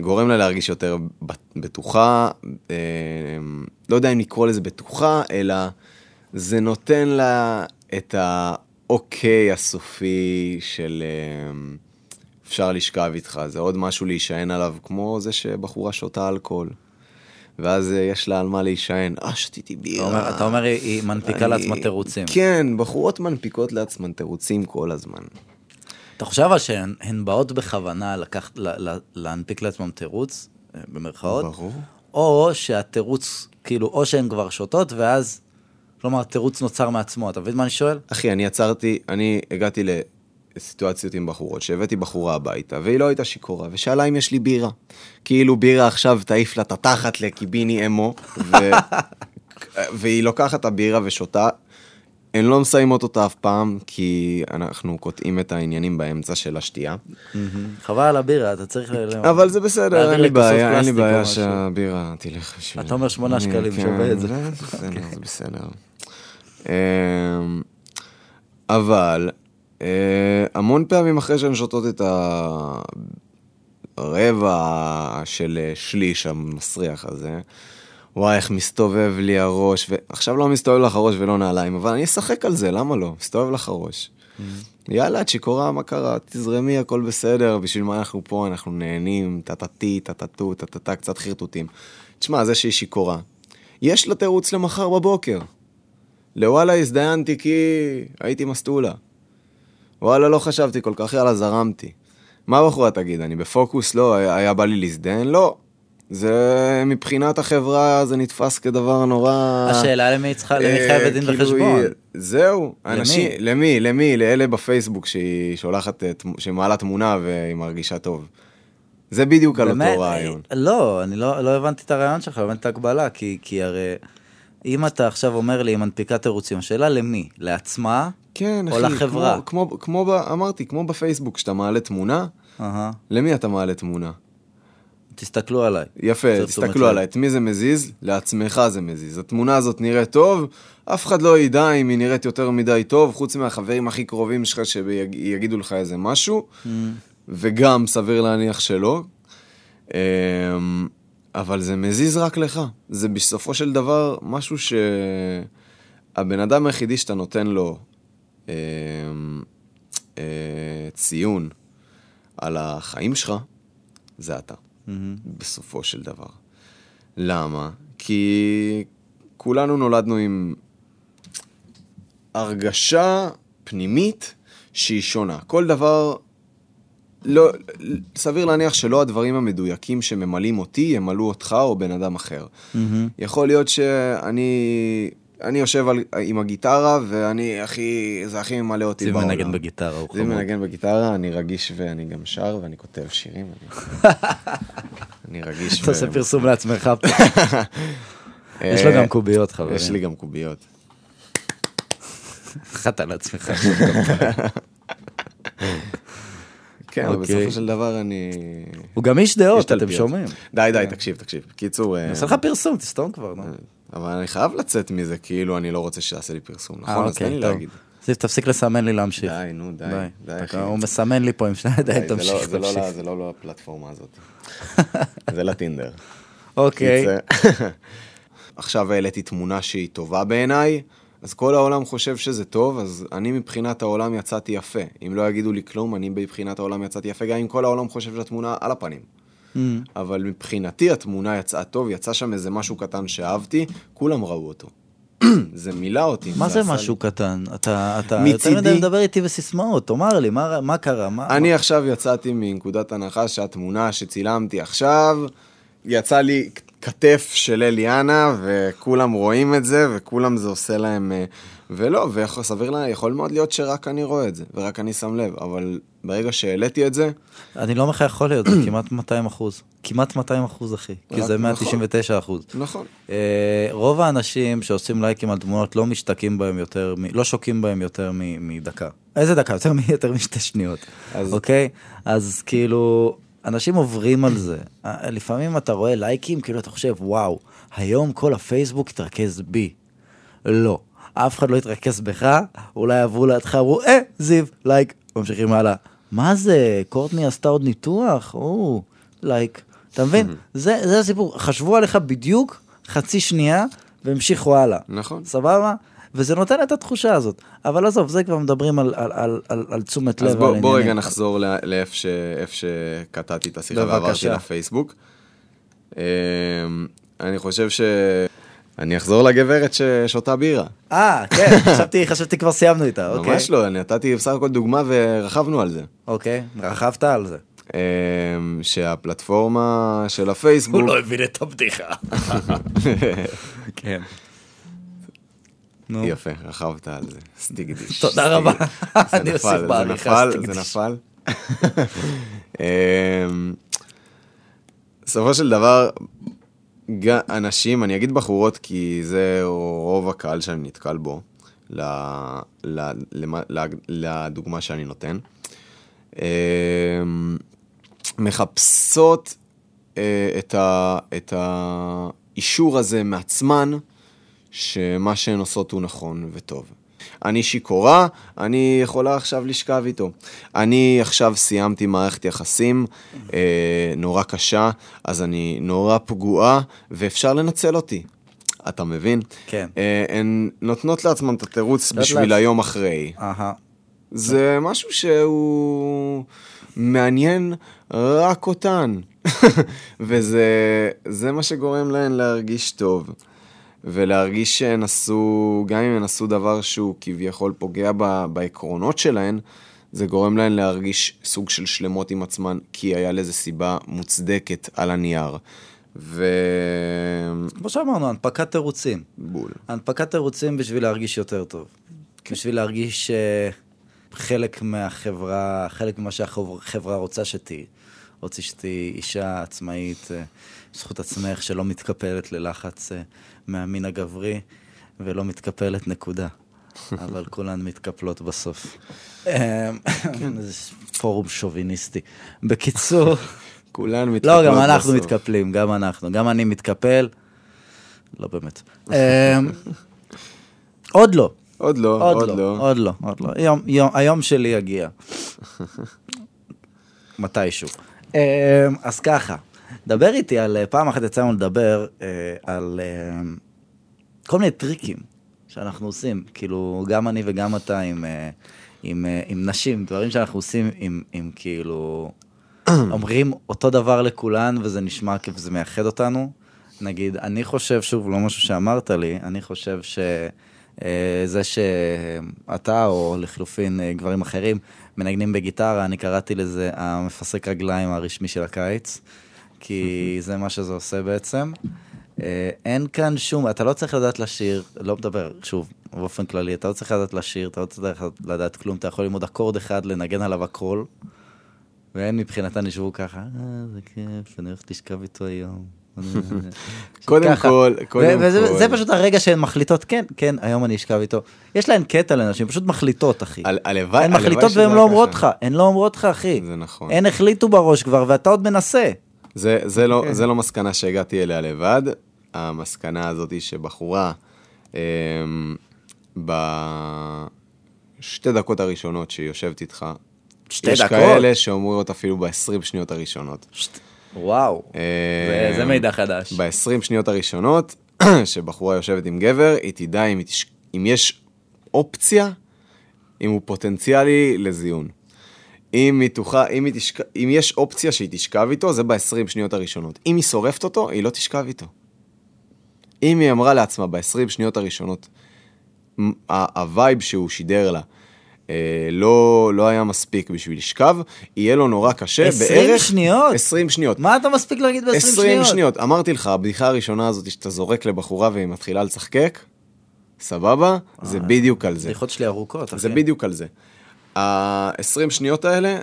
גורם לה להרגיש יותר בטוחה, אה, לא יודע אם לקרוא לזה בטוחה, אלא זה נותן לה את האוקיי הסופי של אה, אפשר לשכב איתך, זה עוד משהו להישען עליו, כמו זה שבחורה שותה אלכוהול. ואז אה, יש לה על מה להישען, אה, שתיתי בירה. אומר- אתה אומר, היא- מנפיקה לעצמה תירוצים. כן, בחורות מנפיקות לעצמן תירוצים כל הזמן. אתה חושב אבל שהן הן באות בכוונה לקחת, ל- ל- להנפיק לעצמם תירוץ, אה, במרכאות, ברור. או שהתירוץ, כאילו, או שהן כבר שותות, ואז, כלומר, התירוץ נוצר מעצמו, אתה מבין מה אני שואל? אחי, אני עצרתי, אני הגעתי לסיטואציות עם בחורות, שהבאתי בחורה הביתה, והיא לא הייתה שיכורה, ושאלה אם יש לי בירה. כאילו בירה עכשיו תעיף לה את התחת לקיביני אמו, ו... *laughs* והיא לוקחת את הבירה ושותה. הן לא מסיימות אותה אף פעם, כי אנחנו קוטעים את העניינים באמצע של השתייה. חבל על הבירה, אתה צריך... אבל זה בסדר, אין לי בעיה, אין לי בעיה. שהבירה תלך בשביל... אתה אומר שמונה שקלים, כן, שווה את זה. זה בסדר, בסדר. אמ, אבל אה, המון פעמים אחרי שהן שותות את הרבע של אה, שליש המסריח הזה, וואי, איך מסתובב לי הראש, ועכשיו לא מסתובב לך הראש ולא נעליים, אבל אני אשחק על זה, למה לא? מסתובב לך הראש. יאללה, את שיכורה, מה קרה? תזרמי, הכל בסדר, בשביל מה אנחנו פה, אנחנו נהנים, טה-טה-טי, טה-טה-טו, טה-טה-טה, קצת חרטוטים. תשמע, זה שהיא שיכורה, יש לה תירוץ למחר בבוקר. לוואלה הזדיינתי כי הייתי מסטולה. וואלה, לא חשבתי כל כך, יאללה, זרמתי. מה הבחורה תגיד, אני בפוקוס? לא, היה בא לי להזדיין? לא. זה, מבחינת החברה, זה נתפס כדבר נורא... השאלה למי היא צריכה, למי אה, חייבת דין כאילו וחשבון. היא- זהו, למי? אנשים, למי, למי, לאלה בפייסבוק שהיא שולחת, אה, שמעלה תמונה והיא מרגישה טוב. זה בדיוק על? אותו רעיון. לא, אני לא, לא הבנתי את הרעיון שלך, הבנתי את ההקבלה, כי, הרי אם אתה עכשיו אומר לי, היא מנפיקה תירוצים, השאלה למי? לעצמה? כן, או אחי, לחברה. כמו, כמו, כמו, ב- אמרתי, כמו בפייסבוק, כשאתה מעלה תמונה, אהה. למי אתה מעלה תמונה? תסתכלו עליי. יפה, תסתכלו. עליי, את מי זה מזיז? לעצמך זה מזיז. התמונה הזאת נראית טוב, אף אחד לא ידע אם היא נראית יותר מדי טוב, חוץ מהחברים הכי קרובים שלך שיגידו לך איזה משהו, Mm. וגם סביר להניח שלא. אמ, אבל זה מזיז רק לך. זה בסופו של דבר משהו שהבן אדם היחידי שאתה נותן לו אמ, אה, ציון על החיים שלך, זה אתה. מהמם. בסופו של דבר. למה? כי כולנו נולדנו עם הרגשה פנימית שהיא שונה. כל דבר, לא, סביר להניח שלא הדברים המדויקים שממלאים אותי ימלאו אותך או בן אדם אחר. מהמם. יכול להיות שאני אני יושב על, עם הגיטרה ואני הכי, זה הכי ממלא אותי בעולם. מנגן בגיטרה, הוא זיו חמוד. מנגן בגיטרה, אני רגיש ואני גם שר ואני כותב שירים. אני, *laughs* אני רגיש אתה עושה פרסום לעצמך פה. *laughs* אה, יש לו גם קוביות, חברים. יש לי גם קוביות. אחת על עצמך. *laughs* כן, אבל אוקיי. בסופו של דבר אני... הוא גם איש יש דעות, אתם. שומעים. די, די, תקשיב, תקשיב. קיצור... אה, אני עושה לך פרסום, תסתום כבר, נו. אבל אני חייב לצאת מזה, כאילו אני לא רוצה שיעשה לי פרסום, אה, נכון? אז אוקיי, תן לי טוב. להגיד. זיו, תפסיק לסמן לי להמשיך. די, נו, די, די, אחי. הוא מסמן לי פה עם שני די, ידיים, זה לא- תמשיך, זה לא תמשיך. זה לא לפלטפורמה הזאת. *laughs* זה לטינדר. אוקיי. *laughs* עכשיו העליתי תמונה שהיא טובה בעיניי, אז כל העולם חושב שזה טוב, אז אני מבחינת העולם יצאתי יפה. אם לא יגידו לי כלום, אני מבחינת העולם יצאתי יפה, גם אם כל העולם חושב שהתמונה על הפנים. Mm. אבל מבחינתי התמונה יצאה טוב, יצא שם איזה משהו קטן שאהבתי, כולם ראו אותו. *clears throat* זה מילא אותי. מה זה עשה משהו לי- קטן? אתה אתה מצידי- יותר מדי מדבר איתי בסיסמאות, תאמר לי, מה מה קרה? מה- אני עכשיו יצאתי מנקודת הנחה שהתמונה שצילמתי עכשיו, יצא לי כתף של אליאנה, וכולם רואים את זה, וכולם זה עושה להם... אה, ולא, וסביר לה, יכול מאוד להיות שרק אני רואה את זה, ורק אני שם לב, אבל ברגע שהעליתי את זה, אני לא אומר לך יכול להיות, זה *clears throat* כמעט 200 אחוז. כמעט 200 אחוז, אחי. כי זה נכון. 199 אחוז. נכון. אה, רוב האנשים שעושים לייקים על תמונות לא משתקים בהם יותר, לא שוקים בהם יותר מדקה. איזה דקה? יותר, משתי שניות, אוקיי? אז כאילו, אנשים עוברים על זה. לפעמים אתה רואה לייקים, כאילו אתה חושב, וואו, היום כל הפייסבוק יתרכז בי. לא. אף אחד לא יתרכז בך, אולי עברו לידך, אמרו, אה, זיו, לייק, ממשיכים הלאה. מה זה, קורטני עשתה עוד ניתוח? או, לייק. אתה מבין? *laughs* זה, זה הסיפור. חשבו עליך בדיוק חצי שנייה, והמשיכו הלאה. נכון. סבבה? וזה נותן את התחושה הזאת. אבל עזוב, זה כבר מדברים על, על, על, על, על תשומת לב. אז בוא, בוא רגע. נחזור לאיפה ש- שקטעתי את השיחה. ועברתי לפייסבוק. אמ, אני חושב ש... אני אחזור לגברת ששותה בירה. אה, כן, *laughs* חשבתי, חשבתי כבר סיימנו איתה, אוקיי. ממש לא, אני נתתי בסך הכל דוגמה ורכבנו על זה. אוקיי, רכבת על זה. אמ, שהפלטפורמה של הפייסבוק, הוא לא הבין את הבדיחה. *laughs* כן. נו. יפה, רכבת על זה, סטיגדיש. תודה רבה. זה *laughs* אני אוסיף נפל, זה בעריכה נפל, סטיגדיש. זה נפל. אמ, בסופו של דבר, אנשים, אני אגיד בחורות כי זה רוב הקהל שאני נתקל בו, לדוגמה שאני נותן, אמ, מחפשות אה, את האישור הזה מעצמן, שמה שהן עושות הוא נכון וטוב. אני שיכורה, אני יכולה עכשיו לשכב איתו. אני עכשיו סיימתי מערכת יחסים אה, נורא קשה, אז אני נורא פגועה, ואפשר לנצל אותי. אתה מבין? כן. אה, הן נותנות לעצמן את התירוץ בשביל לעצ- היום אחרי. אהה. זה משהו שהוא מעניין רק אותן. *laughs* וזה זה מה שגורם להן להרגיש טוב. ולהרגיש שהן עשו, גם אם הן עשו דבר שהוא כביכול פוגע ב, בעקרונות שלהן, זה גורם להן להרגיש סוג של שלמות עם עצמן, כי היה לזה סיבה מוצדקת על הנייר. ו... כמו שאמרנו, הנפקת תירוצים. בול. הנפקת תירוצים בשביל להרגיש יותר טוב. בשביל להרגיש אה, חלק מהחברה, חלק ממה שהחברה רוצה שתהיי. רוצה שתהיי אישה עצמאית, אה, זכות עצמך שלא מתקפלת ללחץ אה, מהמין הגברי, ולא מתקפלת נקודה. *laughs* אבל כולן מתקפלות בסוף. אה, *laughs* זה פורום שוביניסטי. בקיצור, *laughs* כולן מתקפלות לא, גם אנחנו בסוף. מתקפלים, גם אנחנו. גם אני מתקפל. לא באמת. אמ, עוד לא. עוד לא, עוד לא, לא. עוד לא, עוד לא. יום- יום- היום שלי יגיע. מתישהו. אמ, אז ככה, דבר איתי על, אה, פעם אחת יצא לנו לדבר אה, על אמ, כל מיני טריקים שאנחנו עושים, כאילו, גם אני וגם אתה עם, אה, עם, אה, עם נשים, דברים שאנחנו עושים עם, עם כאילו, *clears throat* אומרים אותו דבר לכולן וזה נשמע כאילו זה מייחד אותנו. נגיד, אני חושב, שוב, לא משהו שאמרת לי, אני חושב שזה שאתה, או לחלופין אה, גברים אחרים, מנגנים בגיטרה, אני קראתי לזה המפסק רגליים הרשמי של הקיץ, כי זה מה שזה עושה בעצם. אה, אין כאן שום, אתה לא צריך לדעת לשיר, לא מדבר, שוב, באופן כללי, אתה לא צריך לדעת לשיר, אתה לא צריך לדעת כלום, אתה יכול ללמוד אקורד אחד, לנגן עליו הכל, והן מבחינתן ישבו ככה, אה, זה כיף, אני הולכת לשכב איתו היום. *laughs* קודם. כל, קודם וזה כל. זה פשוט הרגע שהן מחליטות, כן, כן, היום אני אשכב איתו. יש להן קטע לנשים, פשוט מחליטות, אחי. הלוואי, הן מחליטות והן היה לא אומרות. לך, הן לא אומרות לך, אחי. זה נכון. הן החליטו בראש כבר, ואתה עוד מנסה. זה, זה, לא, כן. זה לא מסקנה שהגעתי אליה לבד. המסקנה הזאת היא שבחורה, אה, בשתי דקות הראשונות שהיא יושבת איתך, שתי יש דקות? כאלה שאומרות אפילו ב-20 שניות הראשונות. וואו, אה, זה- זה מידע חדש. ב-20 שניות הראשונות, *clears throat* שבחורה יושבת עם גבר, היא תדע אם, היא תש... אם יש אופציה, אם הוא פוטנציאלי לזיון. אם, היא תוכל, אם, היא תשכ... אם יש אופציה שהיא תשכב איתו, זה ב-20 שניות הראשונות. אם היא שורפת אותו, היא לא תשכב איתו. אם היא אמרה לעצמה ב-20 שניות הראשונות, הווייב שהוא שידר לה, אה, לא, לא היה מספיק בשביל לשכב, יהיה לו נורא קשה 20 בערך... שניות? 20 שניות. מה אתה מספיק להגיד ב-20 20 שניות? שניות. אמרתי לך, הבדיחה הראשונה הזאת שאתה זורק לבחורה והיא מתחילה לצחקק, סבבה? זה בדיוק על זה. הבדיחות שלי ארוכות, אחי. זה בדיוק על זה. ה-20 שניות האלה,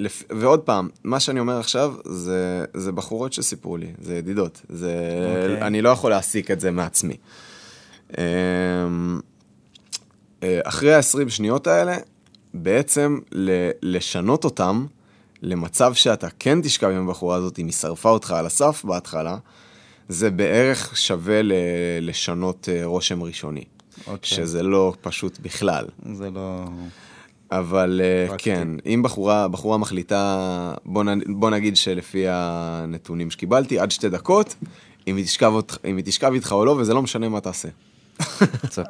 לפ... ועוד פעם, מה שאני אומר עכשיו, זה, זה בחורות שסיפרו לי, זה ידידות. זה... אוקיי. אני לא יכול להסיק את זה מעצמי. אמ, אה, אחרי ה-20 שניות האלה, בעצם ל- לשנות אותם למצב שאתה כן תשכב עם הבחורה הזאת, אם היא שרפה אותך על הסף בהתחלה, זה בערך שווה ל- לשנות אה, רושם ראשוני. אוקיי. שזה לא פשוט בכלל. זה לא... אבל אה. כן, אם בחורה, בחורה מחליטה, בוא, נ, בוא נגיד שלפי הנתונים שקיבלתי, עד שתי דקות, אם היא, תשכב, אותך- אם היא תשכב איתך או לא, וזה לא משנה מה תעשה.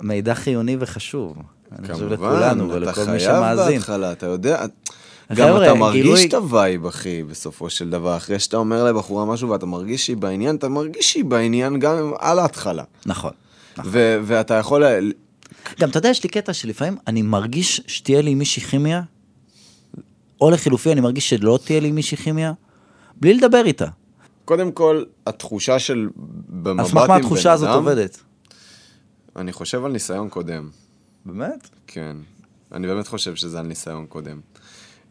מידע חיוני וחשוב. אני חושב כמובן, לכולנו אתה ולכל מי חייב שמאזין. בהתחלה, אתה יודע, גם אתה מרגיש את הווייב, אחי, בסופו של דבר. אחרי שאתה אומר לבחורה משהו ואתה מרגיש שהיא בעניין, אתה מרגיש שהיא בעניין גם על ההתחלה. נכון. ו- ואתה יכול... גם אתה יודע, יש לי קטע שלפעמים אני מרגיש שתהיה לי עם מישהי כימיה, או לחילופי אני מרגיש שלא תהיה לי עם מישהי כימיה, בלי לדבר איתה. קודם כל, התחושה של במבט על עם סמך מה בן התחושה הזאת אדם, עובדת? אני חושב על ניסיון קודם. באמת? כן, אני באמת חושב שזה על ניסיון קודם.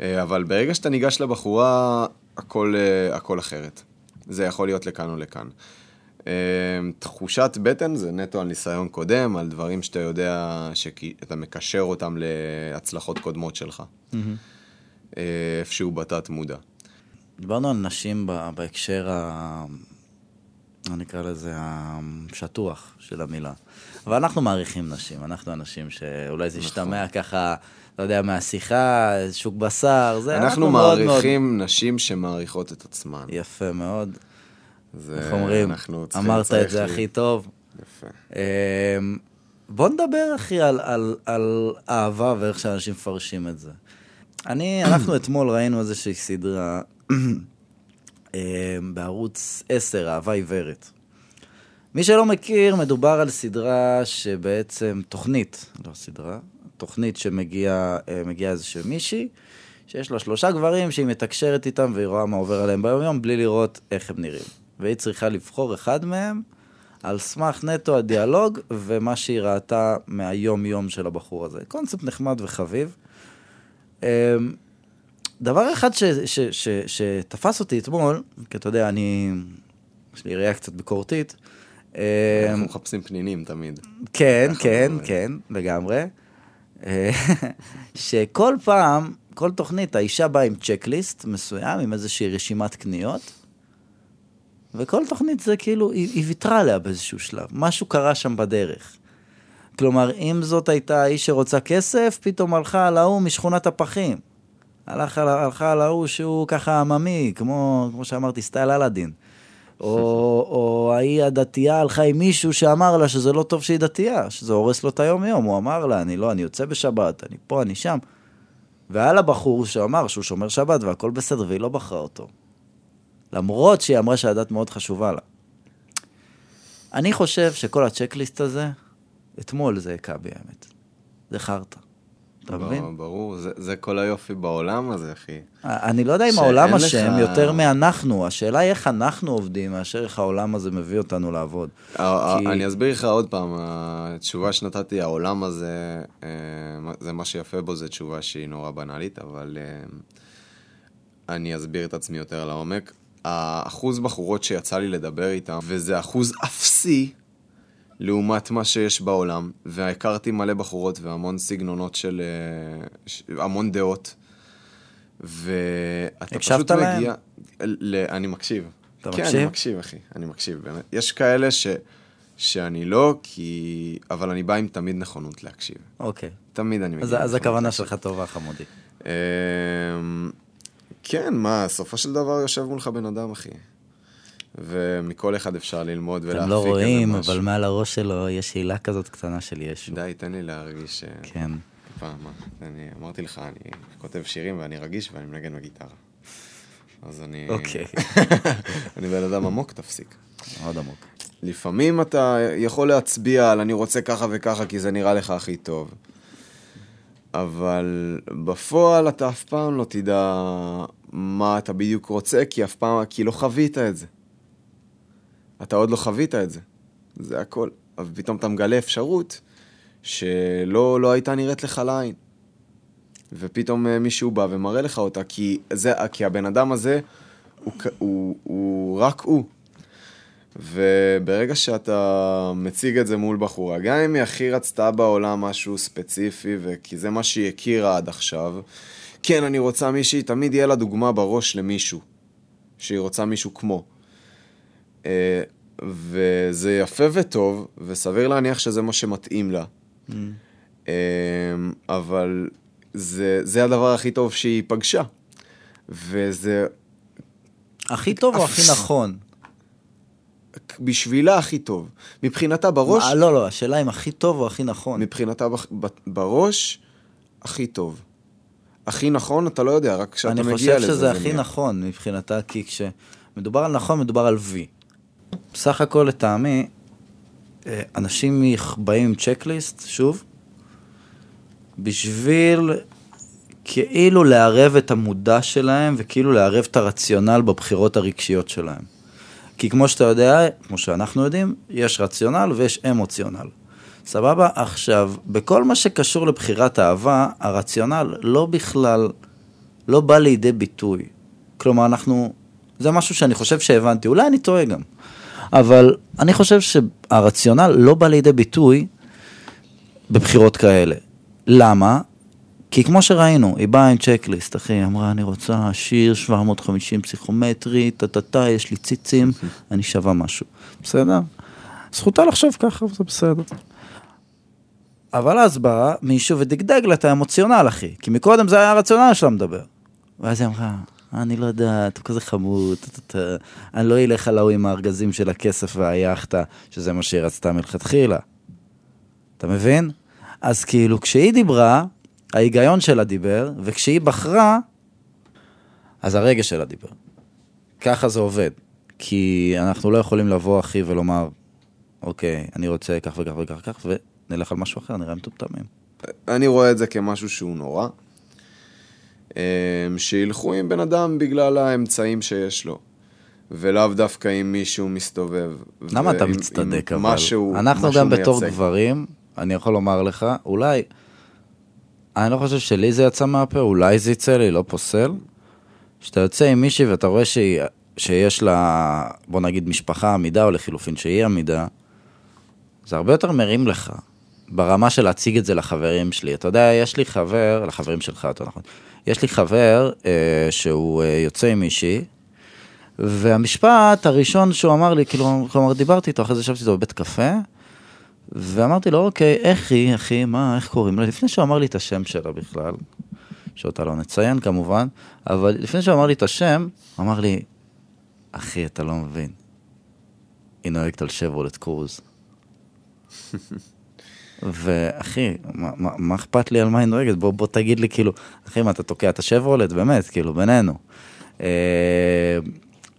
אה, אבל ברגע שאתה ניגש לבחורה, הכל, אה, הכל אחרת. זה יכול להיות לכאן או לכאן. אה, תחושת בטן זה נטו על ניסיון קודם, על דברים שאתה יודע שאתה מקשר אותם להצלחות קודמות שלך. אה, איפשהו בתת מודע. דיברנו על נשים בהקשר ה... מה נקרא לזה? השטוח של המילה. אבל אנחנו מעריכים נשים, אנחנו אנשים שאולי זה ישתמע ככה, אתה יודע, מהשיחה, שוק בשר, זה אנחנו מאוד מאוד- מעריכים נשים שמעריכות את עצמן. יפה מאוד. זה- איך אומרים? אנחנו צריכים- אמרת את זה ל- הכי טוב. יפה. אמ, בוא נדבר, אחי, על, על, על אהבה ואיך שאנשים מפרשים את זה. אני, *clears throat* אנחנו אתמול ראינו איזושהי סדרה *clears throat* אמ, בערוץ 10, אהבה עיוורת. מי שלא מכיר, מדובר על סדרה שבעצם, תוכנית, לא סדרה, תוכנית שמגיעה מגיע איזושהי מישהי, שיש לה שלושה גברים שהיא מתקשרת איתם והיא רואה מה עובר עליהם ביום-יום, בלי לראות איך הם נראים. והיא צריכה לבחור אחד מהם על סמך נטו הדיאלוג ומה שהיא ראתה מהיום-יום של הבחור הזה. קונספט נחמד וחביב. אמ, דבר אחד ש, ש, ש, שתפס אותי אתמול, כי אתה יודע, אני, יש לי ראייה קצת ביקורתית. אמ, אנחנו מחפשים פנינים תמיד. כן, כן. כן, לגמרי. אה, *laughs* שכל פעם, כל תוכנית, האישה באה עם צ'קליסט מסוים, עם איזושהי רשימת קניות, וכל תוכנית זה כאילו, היא, היא ויתרה עליה באיזשהו שלב, משהו קרה שם בדרך. כלומר, אם זאת הייתה האיש שרוצה כסף, פתאום הלכה על ההוא משכונת הפחים. הלכה, הלכה על ההוא שהוא ככה עממי, כמו, כמו שאמרתי, סטייל אלאדין. או, או ההיא הדתייה הלכה עם מישהו שאמר לה שזה לא טוב שהיא דתייה, שזה הורס לו את היום-יום. הוא אמר לה, אני לא, אני יוצא בשבת, אני פה, אני שם. והיה לה בחור שאמר שהוא שומר שבת והכל בסדר, והיא לא בחרה אותו. למרות שהיא אמרה שהדת מאוד חשובה לה. אני חושב שכל הצ'קליסט הזה, אתמול זה הכה בי האמת. זה חרטא. אתה מבין? ברור, זה, זה כל היופי בעולם הזה, אחי. אני לא יודע אם העולם לך- אשם יותר מאנחנו, השאלה היא איך אנחנו עובדים מאשר איך העולם הזה מביא אותנו לעבוד. ה- כי- אני אסביר לך עוד פעם, התשובה שנתתי, העולם הזה, אה, זה מה שיפה בו, זו תשובה שהיא נורא בנאלית, אבל אה, אני אסביר את עצמי יותר לעומק. האחוז בחורות שיצא לי לדבר איתן, וזה אחוז אפסי לעומת מה שיש בעולם, והכרתי מלא בחורות והמון סגנונות של... אה, המון דעות. ואתה פשוט להם? מגיע... ל- אני מקשיב. אתה כן, מקשיב? אני מקשיב, אחי, אני מקשיב, באמת. יש כאלה ש... שאני לא, כי... אבל אני בא עם תמיד נכונות להקשיב. אוקיי. תמיד אני מגיע. אז, אז הכוונה להקשיב. שלך טובה, חמודי. כן, מה, בסופו של דבר יושב מולך בן אדם, אחי. ומכל אחד אפשר ללמוד ולהפיק אתם לא רואים. אבל מעל הראש שלו יש הילה כזאת קטנה של ישו. די, תן לי להרגיש... אה, כן. פעם? אני אמרתי לך, אני כותב שירים ואני רגיש ואני מנגן בגיטרה. אז אני... אוקיי. *laughs* אני בן אדם עמוק, תפסיק. מאוד עמוק. לפעמים אתה יכול להצביע על אני רוצה ככה וככה כי זה נראה לך הכי טוב. אבל בפועל אתה אף פעם לא תדע מה אתה בדיוק רוצה, כי אף פעם, כי לא חווית את זה. אתה עוד לא חווית את זה. זה הכל. אבל פתאום אתה מגלה אפשרות שלא לא הייתה נראית לך לעין. ופתאום אה, מישהו בא ומראה לך אותה, כי, זה, כי הבן אדם הזה הוא, הוא, הוא רק הוא. וברגע שאתה מציג את זה מול בחורה, גם אם היא הכי רצתה בעולם משהו ספציפי, וכי זה מה שהיא הכירה עד עכשיו, כן, אני רוצה מישהי, תמיד יהיה לה דוגמה בראש למישהו, שהיא רוצה מישהו כמו. אה, וזה יפה וטוב, וסביר להניח שזה מה שמתאים לה. אה, אבל זה, זה הדבר הכי טוב שהיא פגשה. וזה הכי טוב או הכי נכון? בשבילה הכי טוב. מבחינתה בראש, מה, לא, לא, השאלה אם הכי טוב או הכי נכון. מבחינתה ב- בראש, הכי טוב. הכי נכון, אתה לא יודע, רק כשאתה אני מגיע חושב לזה. שזה זה הכי נהיה. נכון מבחינתה, כי כשמדובר על נכון, מדובר על וי. בסך הכל, לטעמי, אה, אנשים באים עם צ'קליסט, שוב, בשביל כאילו לערב את המודע שלהם, וכאילו לערב את הרציונל בבחירות הרגשיות שלהם. כי כמו שאתה יודע, כמו שאנחנו יודעים, יש רציונל ויש אמוציונל. סבבה? עכשיו, בכל מה שקשור לבחירת אהבה, הרציונל לא בכלל, לא בא לידי ביטוי. כלומר, אנחנו, זה משהו שאני חושב שהבנתי, אולי אני טועה גם, אבל אני חושב שהרציונל לא בא לידי ביטוי בבחירות כאלה. למה? כי כמו שראינו, היא באה עם צ'קליסט, אחי, אמרה, אני רוצה שיר 750 פסיכומטרי, טה-טה-טה, יש לי ציצים, אני שווה משהו. בסדר? זכותה לחשוב ככה, וזה בסדר. אבל אז בא מישהו ודגדג לה את האמוציונל, אחי. כי מקודם זה היה הרציונל שלה מדבר. ואז היא אמרה, אני לא יודעת, הוא כזה חמוד. אני לא אלך על ההוא עם הארגזים של הכסף והיאכטה, שזה מה שהיא רצתה מלכתחילה. אתה מבין? אז כאילו, כשהיא דיברה, ההיגיון שלה דיבר, וכשהיא בחרה, אז הרגש שלה דיבר. ככה זה עובד. כי אנחנו לא יכולים לבוא, אחי, ולומר, אוקיי, אני רוצה כך וכך וכך וכך, ונלך על משהו אחר, נראה מטומטמים. אני רואה את זה כמשהו שהוא נורא. אמ, שילכו עם בן אדם בגלל האמצעים שיש לו. ולאו דווקא אם מישהו מסתובב. למה אתה מצטדק, עם אבל? משהו- אנחנו משהו גם בתור מייצג. גברים, אני יכול לומר לך, אולי, אני לא חושב שלי זה יצא מהפה, אולי זה יצא לי, לא פוסל. שאתה יוצא עם מישהי ואתה רואה שהיא, שיש לה, בוא נגיד, משפחה עמידה, או לחילופין שהיא עמידה, זה הרבה יותר מרים לך, ברמה של להציג את זה לחברים שלי. אתה יודע, יש לי חבר, לחברים שלך, יותר נכון, יש לי חבר אה, שהוא אה, יוצא עם מישהי, והמשפט הראשון שהוא אמר לי, כאילו, כלומר, דיברתי איתו, אחרי זה ישבתי איתו בבית קפה, ואמרתי לו, אוקיי, איך היא, אחי, מה, איך קוראים לה? לפני שהוא אמר לי את השם שלה בכלל, שאותה לא נציין כמובן, אבל לפני שהוא אמר לי את השם, הוא אמר לי, אחי, אתה לא מבין, היא נוהגת על שברולט קרוז. *laughs* ואחי, מה, מה, מה אכפת לי על מה היא נוהגת? בוא, בוא תגיד לי, כאילו, אחי, מה, אתה תוקע את השברולט? באמת, כאילו, בינינו. אה,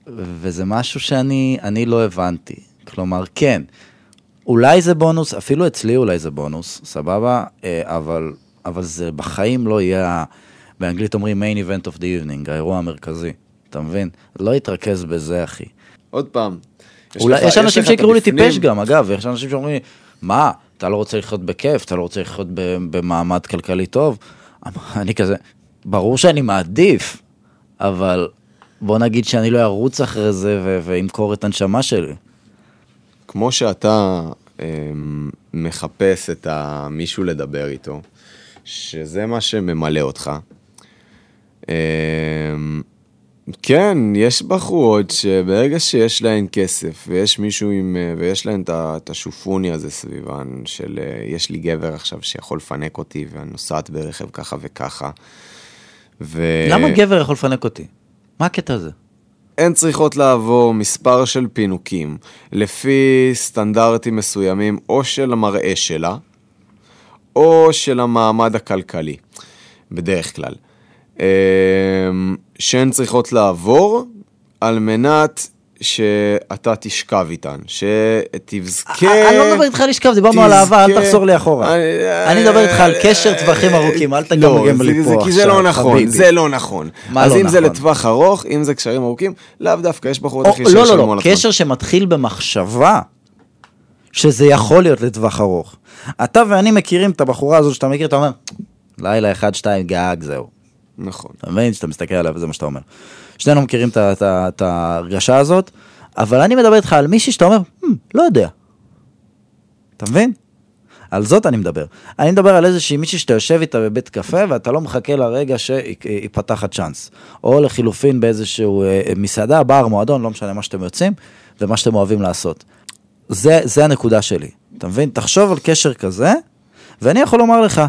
וזה משהו שאני אני לא הבנתי. כלומר, כן, אולי זה בונוס, אפילו אצלי אולי זה בונוס, סבבה? אה, אבל, אבל זה בחיים לא יהיה, באנגלית אומרים main event of the evening, האירוע המרכזי. אתה מבין? לא יתרכז בזה, אחי. עוד פעם. אולי, לך- יש אנשים שיקראו לי. טיפש גם, אגב, יש אנשים שאומרים לי, מה, אתה לא רוצה לחיות בכיף, אתה לא רוצה לחיות במעמד כלכלי טוב? *laughs* אני כזה, ברור שאני מעדיף, אבל בוא נגיד שאני לא ארוץ אחרי זה ואמכור את הנשמה שלי. כמו שאתה אמ, מחפש את מישהו לדבר איתו, שזה מה שממלא אותך, אמ, כן, יש בחורות שברגע שיש להן כסף, ויש מישהו עם, אה, ויש להן את השופוני הזה סביבן, של אה, יש לי גבר עכשיו שיכול לפנק אותי, ואני נוסעת ברכב ככה וככה. ו... למה גבר יכול לפנק אותי? מה הקטע הזה? הן צריכות לעבור מספר של פינוקים לפי סטנדרטים מסוימים, או של המראה שלה, או של המעמד הכלכלי, בדרך כלל. אמ, שהן צריכות לעבור על מנת שאתה תשכב איתן, שתזכה... אה, אני לא מדבר איתך על לשכב, דיברנו על אהבה, אל תחזור לי אחורה. אני- אני מדבר איתך על קשר טווחים ארוכים, אל לא, תגמגם זה- לי פה כי זה עכשיו, לא נכון. זה לא נכון. אז לא אם זה נכון? לטווח ארוך, אם זה קשרים ארוכים, לאו דווקא, יש בחורות אחי לא, שישלמו לא, לא. קשר שמתחיל במחשבה שזה יכול להיות לטווח ארוך. אתה ואני מכירים את הבחורה הזאת שאתה מכיר, אתה אומר, לילה אחד, שתיים, גג, זהו. נכון. אתה מבין? שאתה מסתכל עליו וזה מה שאתה אומר. שנינו מכירים את ההרגשה הזאת, אבל אני מדבר איתך על מישהי שאתה אומר, "Hmm, לא יודע. אתה מבין? על זאת אני מדבר. אני מדבר על איזושהי מישהי שאתה יושב איתה בבית קפה ואתה לא מחכה לרגע שיפתח הצ'אנס. או לחילופין באיזשהו אה, מסעדה, בר, מועדון, לא משנה מה שאתם יוצאים ומה שאתם אוהבים לעשות. זה, זה הנקודה שלי. אתה מבין? תחשוב על קשר כזה, ואני יכול לומר לך,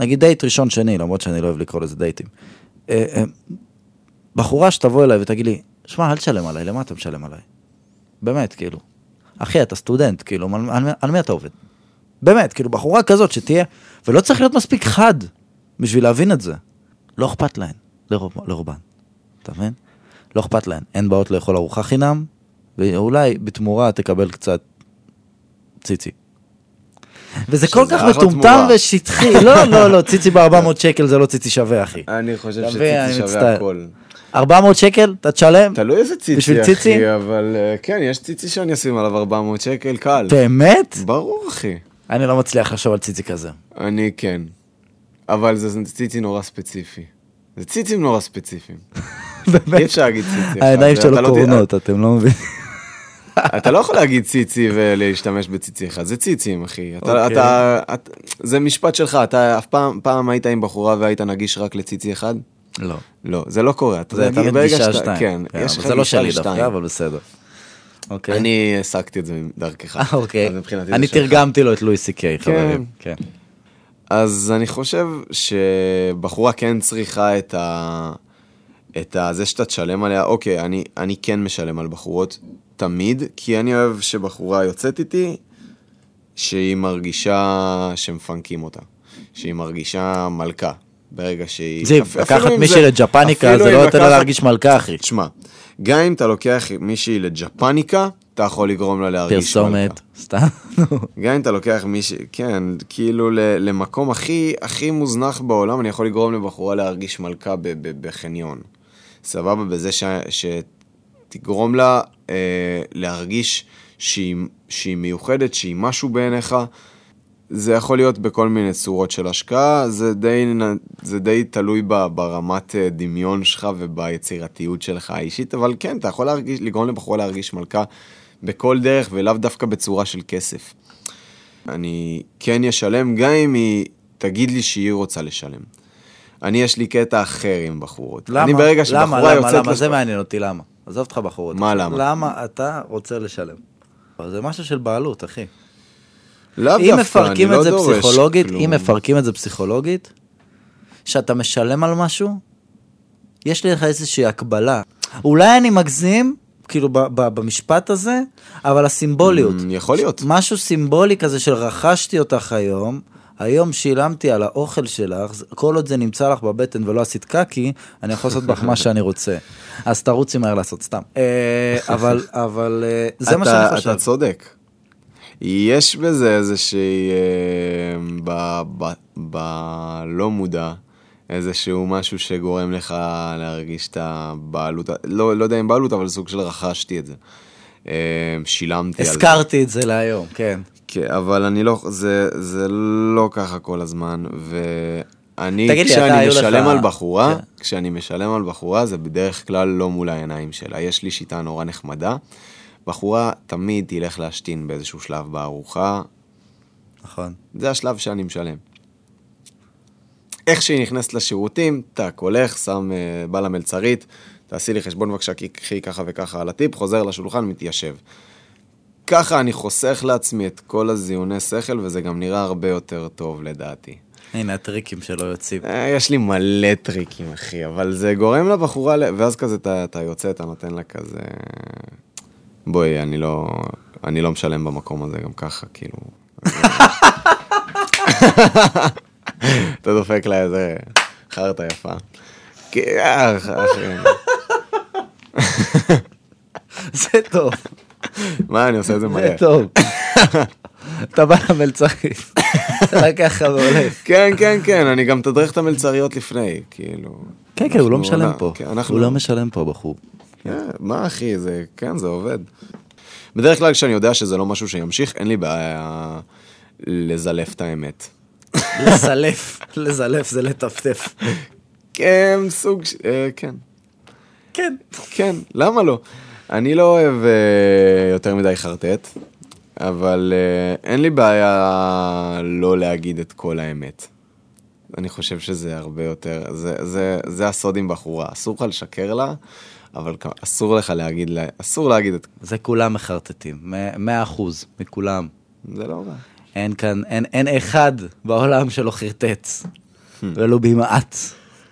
נגיד דייט ראשון שני, למרות שאני לא אוהב לקרוא לזה דייטים. בחורה שתבוא אליי ותגיד לי, שמע, אל תשלם עליי, למה אתה משלם עליי? באמת, כאילו. אחי, אתה סטודנט, כאילו, על, על, על מי אתה עובד? באמת, כאילו, בחורה כזאת שתהיה, ולא צריך להיות מספיק חד בשביל להבין את זה. לא אכפת להן, לרוב, לרובן. אתה מבין? לא אכפת להן. הן באות לאכול ארוחה חינם, ואולי בתמורה תקבל קצת ציצי. וזה כל כך מטומטם. ושטחי. לא, לא, לא, ציצי ב-400 שקל זה לא ציצי שווה, אחי. אני חושב שציצי. שווה הכל. 400 שקל, אתה תשלם? תלוי איזה ציצי, בשביל אחי, ציצי? אבל אה, כן, יש ציצי שאני אשים עליו 400 שקל, קל. באמת? ברור, אחי. אני לא מצליח לחשוב על ציצי כזה. אני כן. אבל זה ציצי נורא ספציפי. זה ציצים נורא ספציפיים. *laughs* אי אפשר להגיד ציצי. העיניים אתה שלו לא ת- קורונות, אתם לא מבינים. *laughs* אתה לא יכול להגיד ציצי ולהשתמש בציצי אחד, זה ציצים, אחי. אתה, אוקיי. אתה, את, זה משפט שלך, אתה אף פעם, פעם היית עם בחורה והיית נגיש רק לציצי אחד? לא. לא, זה לא קורה. אתה זה נגיד תמיד ברגע גישה שאתה- שתיים. כן, כן, יש לך זה לא גישה שלי. דווקא, אבל בסדר. אוקיי. אני העסקתי את זה דרכך. אה, אוקיי. אז מבחינתי זה אני. תרגמתי לו את לואי סי קיי, חברים. כן. אז אני חושב שבחורה כן צריכה את ה... את ה... זה שאתה תשלם עליה, אוקיי, אני, אני כן משלם על בחורות תמיד, כי אני אוהב שבחורה יוצאת איתי, שהיא מרגישה שמפנקים אותה. שהיא מרגישה מלכה, ברגע שהיא... אפילו לקחת מישהי זה- לג'פניקה זה לא נותן לה להרגיש מלכה, אחי. תשמע, גם אם אתה לוקח מישהי לג'פניקה, אתה יכול לגרום לה להרגיש מלכה. פרסומת, סתם. גם אם אתה לוקח מישהי, כן, כאילו ל- למקום הכי, הכי מוזנח בעולם, אני יכול לגרום לבחורה להרגיש מלכה ב- ב- בחניון. סבבה? בזה ש- שתגרום לה אה, להרגיש שהיא, שהיא מיוחדת, שהיא משהו בעיניך. זה יכול להיות בכל מיני צורות של השקעה, זה די, זה די תלוי ב- ברמת אה, דמיון שלך וביצירתיות שלך האישית, אבל כן, אתה יכול להרגיש, לגרום לבחורה להרגיש מלכה בכל דרך ולאו דווקא בצורה של כסף. אני כן אשלם, גם אם היא תגיד לי שהיא רוצה לשלם. אני, יש לי קטע אחר עם בחורות. למה? אני ברגע למה? שבחורה למה? יוצאת... למה? לספ- זה מעניין אותי, למה? עזוב אותך בחורות. מה למה? למה אתה רוצה לשלם? זה משהו של בעלות, אחי. לאו אם דווקא, אני מפרקים לא את זה דורש פסיכולוגית, כלום. אם מפרקים את זה פסיכולוגית, שאתה משלם על משהו, יש לך איזושהי הקבלה. אולי אני מגזים, כאילו ב- ב- במשפט הזה, אבל הסימבוליות. Mm, יכול להיות. משהו סימבולי כזה של רכשתי אותך היום, היום שילמתי על האוכל שלך, כל עוד זה נמצא לך בבטן ולא עשית קקי, אני יכול לעשות בך מה *laughs* שאני רוצה. אז תרוצי מהר לעשות סתם. אה, אבל, אבל אה, זה מה שאני חושב. אתה צודק. יש בזה איזושהי, אה, בלא מודע, איזשהו משהו שגורם לך להרגיש את הבעלות, לא, לא יודע אם בעלות, אבל סוג של רכשתי את זה. אה, שילמתי על זה. הזכרתי את זה להיום, כן. כן, אבל אני לא, זה, זה לא ככה כל הזמן, ואני, תגיד לי, כשאני היו לך- משלם על בחורה, כן. כשאני משלם על בחורה, זה בדרך כלל לא מול העיניים שלה. יש לי שיטה נורא נחמדה. בחורה תמיד תלך להשתין באיזשהו שלב בארוחה, נכון. זה השלב שאני משלם. איך שהיא נכנסת לשירותים, טאק, הולך, שם, אה, בא למלצרית, תעשי לי חשבון בבקשה, קחי ככה וככה על הטיפ, חוזר לשולחן, מתיישב. ככה אני חוסך לעצמי את כל הזיוני שכל, וזה גם נראה הרבה יותר טוב לדעתי. הנה הטריקים שלא יוצאים. אה, יש לי מלא טריקים, אחי, אבל זה גורם לבחורה, ואז כזה אתה יוצא, אתה נותן לה כזה... בואי, אני לא, אני לא משלם במקום הזה גם ככה, כאילו... *laughs* אתה דופק לה איזה חרטא יפה. אה, *laughs* זה טוב, מה, אני עושה את זה זה מהר. טוב. *laughs* אתה בא למלצרית, אתה ככה והולך. כן, כן, כן, אני גם מתדרך את המלצריות לפני, כאילו... כן, כן, הוא לא משלם פה. כן, הוא לא משלם פה, בחור. כן, מה אחי, זה, כן, זה עובד. בדרך כלל כשאני יודע שזה לא משהו שימשיך, אין לי בעיה לזלף את האמת. לזלף, *laughs* לזלף זה לטפטף. כן, סוג, אה, כן, כן. כן, למה לא? אני לא אוהב אה, יותר מדי חרטט, אבל אה, אין לי בעיה לא להגיד את כל האמת. אני חושב שזה הרבה יותר, זה, זה, זה הסוד עם בחורה, אסור לך לשקר לה, אבל אסור לך להגיד לה, אסור להגיד את... זה כולם מחרטטים, מ- מאה אחוז, מכולם. זה לא רע. אין כאן, אין, אין אחד בעולם שלא חרטט, ולו במעט.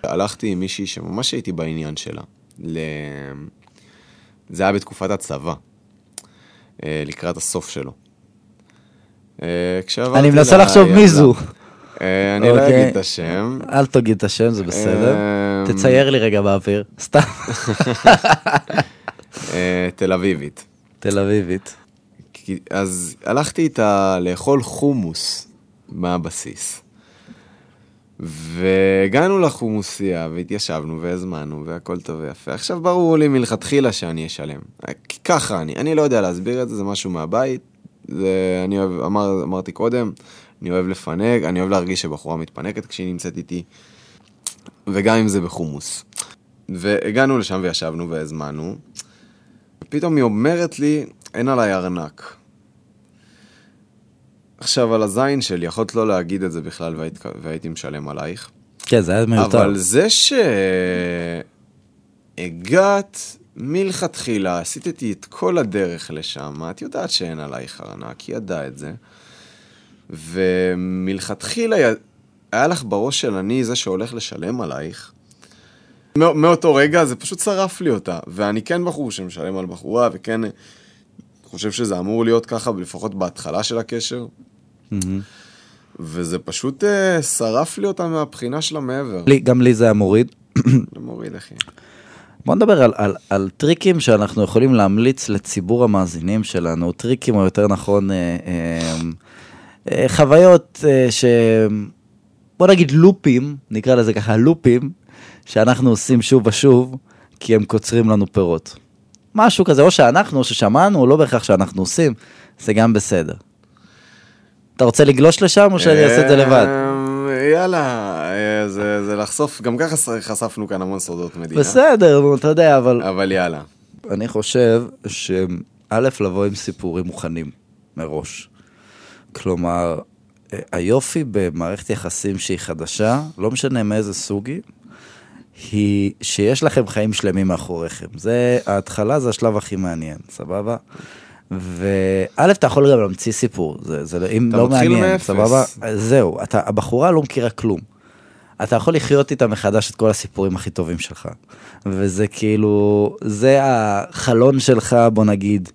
הלכתי עם מישהי שממש הייתי בעניין שלה. ל... זה היה בתקופת הצבא, אה, לקראת הסוף שלו. אה, כשעברתי אני מנסה לחשוב לימ"ל. מי זו. אה, אני לא אוקיי. אגיד את השם. אל תגיד את השם, זה בסדר. אמ, תצייר לי רגע באוויר, סתם. *laughs* אה, תל אביבית. תל אביבית. אז הלכתי איתה לאכול חומוס מהבסיס. והגענו לחומוסייה והתיישבנו והזמנו והכל טוב ויפה. עכשיו ברור לי מלכתחילה שאני אשלם. כי ככה אני, אני לא יודע להסביר את זה, זה משהו מהבית. זה, אני אוהב, אמר, אמרתי קודם, אני אוהב לפנק, אני אוהב להרגיש שבחורה מתפנקת כשהיא נמצאת איתי. וגם אם זה בחומוס. והגענו לשם וישבנו והזמנו. ופתאום היא אומרת לי, אין עליי ארנק. עכשיו, על הזין שלי, יכולת לא להגיד את זה בכלל והיית, והייתי משלם עלייך. כן, זה היה מיותר. אבל זה שהגעת מלכתחילה, עשית איתי את כל הדרך לשם, את יודעת שאין עלייך ארנק, היא ידעה את זה. ומלכתחילה היה לך בראש של אני זה שהולך לשלם עלייך. מא- מאותו רגע זה פשוט שרף לי אותה. ואני כן בחור שמשלם על בחורה, וכן חושב שזה אמור להיות ככה, לפחות בהתחלה של הקשר. מהמם. וזה פשוט אה, שרף לי אותה מהבחינה שלה מעבר. לי- גם לי זה היה מוריד. *coughs* זה מוריד, אחי. בוא נדבר על, על, על טריקים שאנחנו יכולים להמליץ לציבור המאזינים שלנו, טריקים או יותר נכון אה, אה, אה, חוויות אה, ש... בוא נגיד לופים, נקרא לזה ככה לופים, שאנחנו עושים שוב ושוב, כי הם קוצרים לנו פירות. משהו כזה, או שאנחנו, או ששמענו, או לא בהכרח שאנחנו עושים, זה גם בסדר. אתה רוצה לגלוש לשם, או שאני אעשה את זה לבד? אה, יאללה, אה, זה זה לחשוף, גם ככה חשפנו כאן המון סודות מדינה. בסדר, נו, אתה יודע, אבל... אבל יאללה. אני חושב שא', לבוא עם סיפורים מוכנים מראש. כלומר, היופי במערכת יחסים שהיא חדשה, לא משנה מאיזה סוג היא, היא שיש לכם חיים שלמים מאחוריכם. זה, ההתחלה זה השלב הכי מעניין, סבבה? וא', אתה יכול גם להמציא סיפור, זה, זה אם לא מעניין, מאפס. סבבה? זהו, אתה, הבחורה לא מכירה כלום. אתה יכול לחיות איתה מחדש את כל הסיפורים הכי טובים שלך. וזה כאילו, זה החלון שלך, בוא נגיד,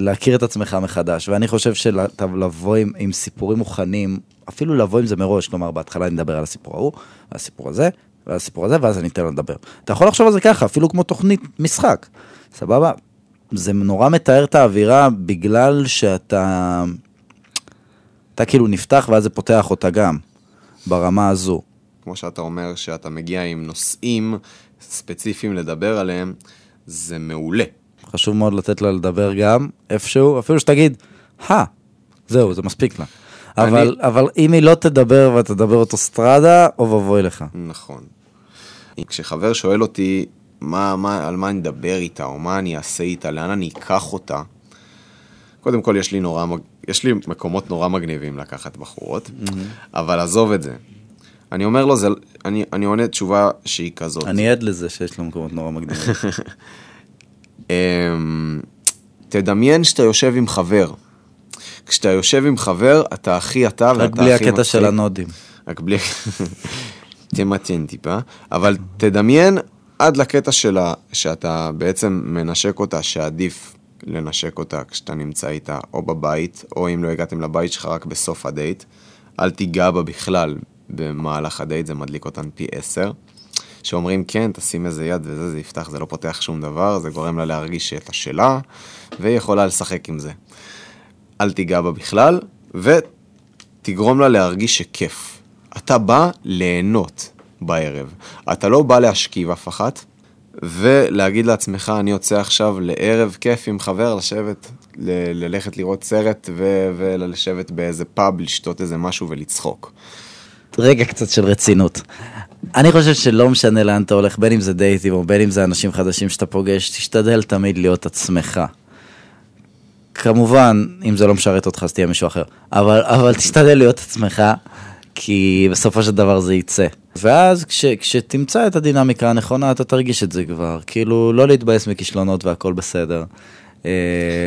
להכיר את עצמך מחדש. ואני חושב שלבוא עם, עם סיפורים מוכנים, אפילו לבוא עם זה מראש, כלומר, בהתחלה אני מדבר על הסיפור ההוא, על הסיפור הזה, ועל הסיפור הזה, ואז אני אתן לה לדבר. אתה יכול לחשוב על זה ככה, אפילו כמו תוכנית משחק, סבבה? זה נורא מתאר את האווירה בגלל שאתה... אתה כאילו נפתח ואז זה פותח אותה גם, ברמה הזו. כמו שאתה אומר, שאתה מגיע עם נושאים ספציפיים לדבר עליהם, זה מעולה. חשוב מאוד לתת לה לדבר גם איפשהו, אפילו שתגיד, הא, זהו, זה מספיק לה. אבל, אבל אם היא לא תדבר ואתה תדבר אוטוסטרדה, אוי ואבוי לך. נכון. כשחבר שואל אותי מה, מה, על מה אני אדבר איתה, או מה אני אעשה איתה, לאן אני אקח אותה, קודם כל יש לי, נורא, יש לי מקומות נורא מגניבים לקחת בחורות, אבל עזוב את זה. אני אומר לו, זה, אני, אני עונה תשובה שהיא כזאת. אני עד לזה שיש לו מקומות נורא מקדימים. *laughs* אמ, תדמיין שאתה יושב עם חבר. כשאתה יושב עם חבר, אתה הכי אתה ואתה הכי רק בלי הקטע של הנודים. רק בלי... *laughs* תמתן טיפה, אבל תדמיין עד לקטע שלה, שאתה בעצם מנשק אותה, שעדיף לנשק אותה כשאתה נמצא איתה או בבית, או אם לא הגעתם לבית שלך רק בסוף הדייט. אל תיגע בה בכלל במהלך הדייט, זה מדליק אותן פי עשר. שאומרים כן, תשים איזה יד וזה, זה יפתח, זה לא פותח שום דבר, זה גורם לה להרגיש שאתה שלה, והיא יכולה לשחק עם זה. אל תיגע בה בכלל, ותגרום לה להרגיש שכיף. אתה בא ליהנות בערב. אתה לא בא להשכיב אף אחת, ולהגיד לעצמך, אני יוצא עכשיו לערב כיף עם חבר, לשבת, ל- ללכת לראות סרט ו- ולשבת באיזה פאב, לשתות איזה משהו ולצחוק. רגע קצת של רצינות. אני חושב שלא משנה לאן אתה הולך, בין אם זה דייטים או בין אם זה אנשים חדשים שאתה פוגש, תשתדל תמיד להיות עצמך. כמובן, אם זה לא משרת אותך, אז תהיה מישהו אחר. אבל, אבל תשתדל להיות עצמך, כי בסופו של דבר זה יצא. ואז כש, כשתמצא את הדינמיקה הנכונה, אתה תרגיש את זה כבר. כאילו, לא להתבאס מכישלונות והכל בסדר. אה,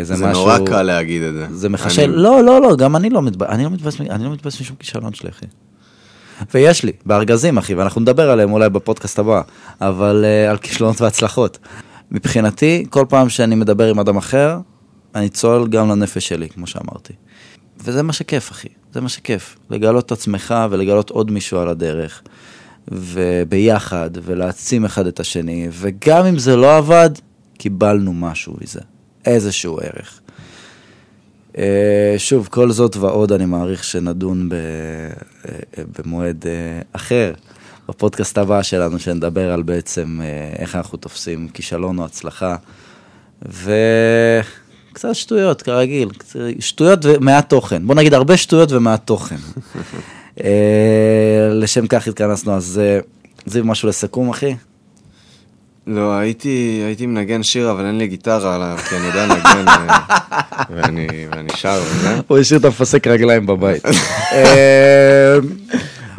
זה, זה משהו... נורא קל להגיד את זה. זה מחשל, אני- לא, לא, לא, גם אני לא מתבאס, אני לא מתבאס, אני לא מתבאס משום כישלון שלי, אחי. ויש לי, בארגזים, אחי, ואנחנו נדבר עליהם אולי בפודקאסט הבא, אבל uh, על כישלונות והצלחות. מבחינתי, כל פעם שאני מדבר עם אדם אחר, אני צולל גם לנפש שלי, כמו שאמרתי. וזה מה שכיף, אחי, זה מה שכיף. לגלות את עצמך ולגלות עוד מישהו על הדרך. וביחד, ולהעצים אחד את השני, וגם אם זה לא עבד, קיבלנו משהו מזה, איזשהו ערך. אה, שוב, כל זאת ועוד אני מעריך שנדון ב, אה, אה, במועד אחר, בפודקאסט הבא שלנו, שנדבר על בעצם איך אנחנו תופסים כישלון או הצלחה. וקצת שטויות, כרגיל, שטויות ומעט תוכן. בוא נגיד הרבה שטויות ומעט תוכן. *laughs* לשם כך התכנסנו, אז זיו, משהו לסיכום, אחי? לא, הייתי, הייתי מנגן שיר, אבל אין לי גיטרה עליו, כי אני יודע לנגן, אה, ואני, ואני שר וזה. הוא השאיר את המפסק רגליים בבית. *laughs* אה,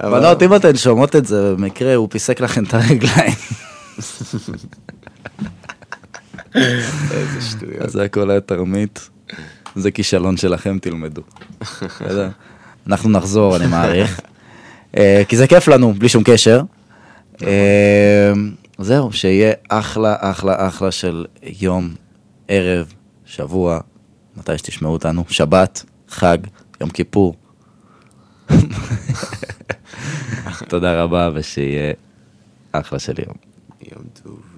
אבל- בנות, אם אתן שומעות את זה, במקרה הוא פיסק לכם את הרגליים. איזה שטויות. זה הכל היה תרמית. זה כישלון שלכם, תלמדו. אנחנו נחזור, אני מעריך. אה, כי זה כיף לנו, בלי שום קשר. זהו, שיהיה אחלה, אחלה, אחלה של יום, ערב, שבוע, מתי שתשמעו אותנו, שבת, חג, יום כיפור. *laughs* תודה רבה, ושיהיה אחלה של יום. יום טוב.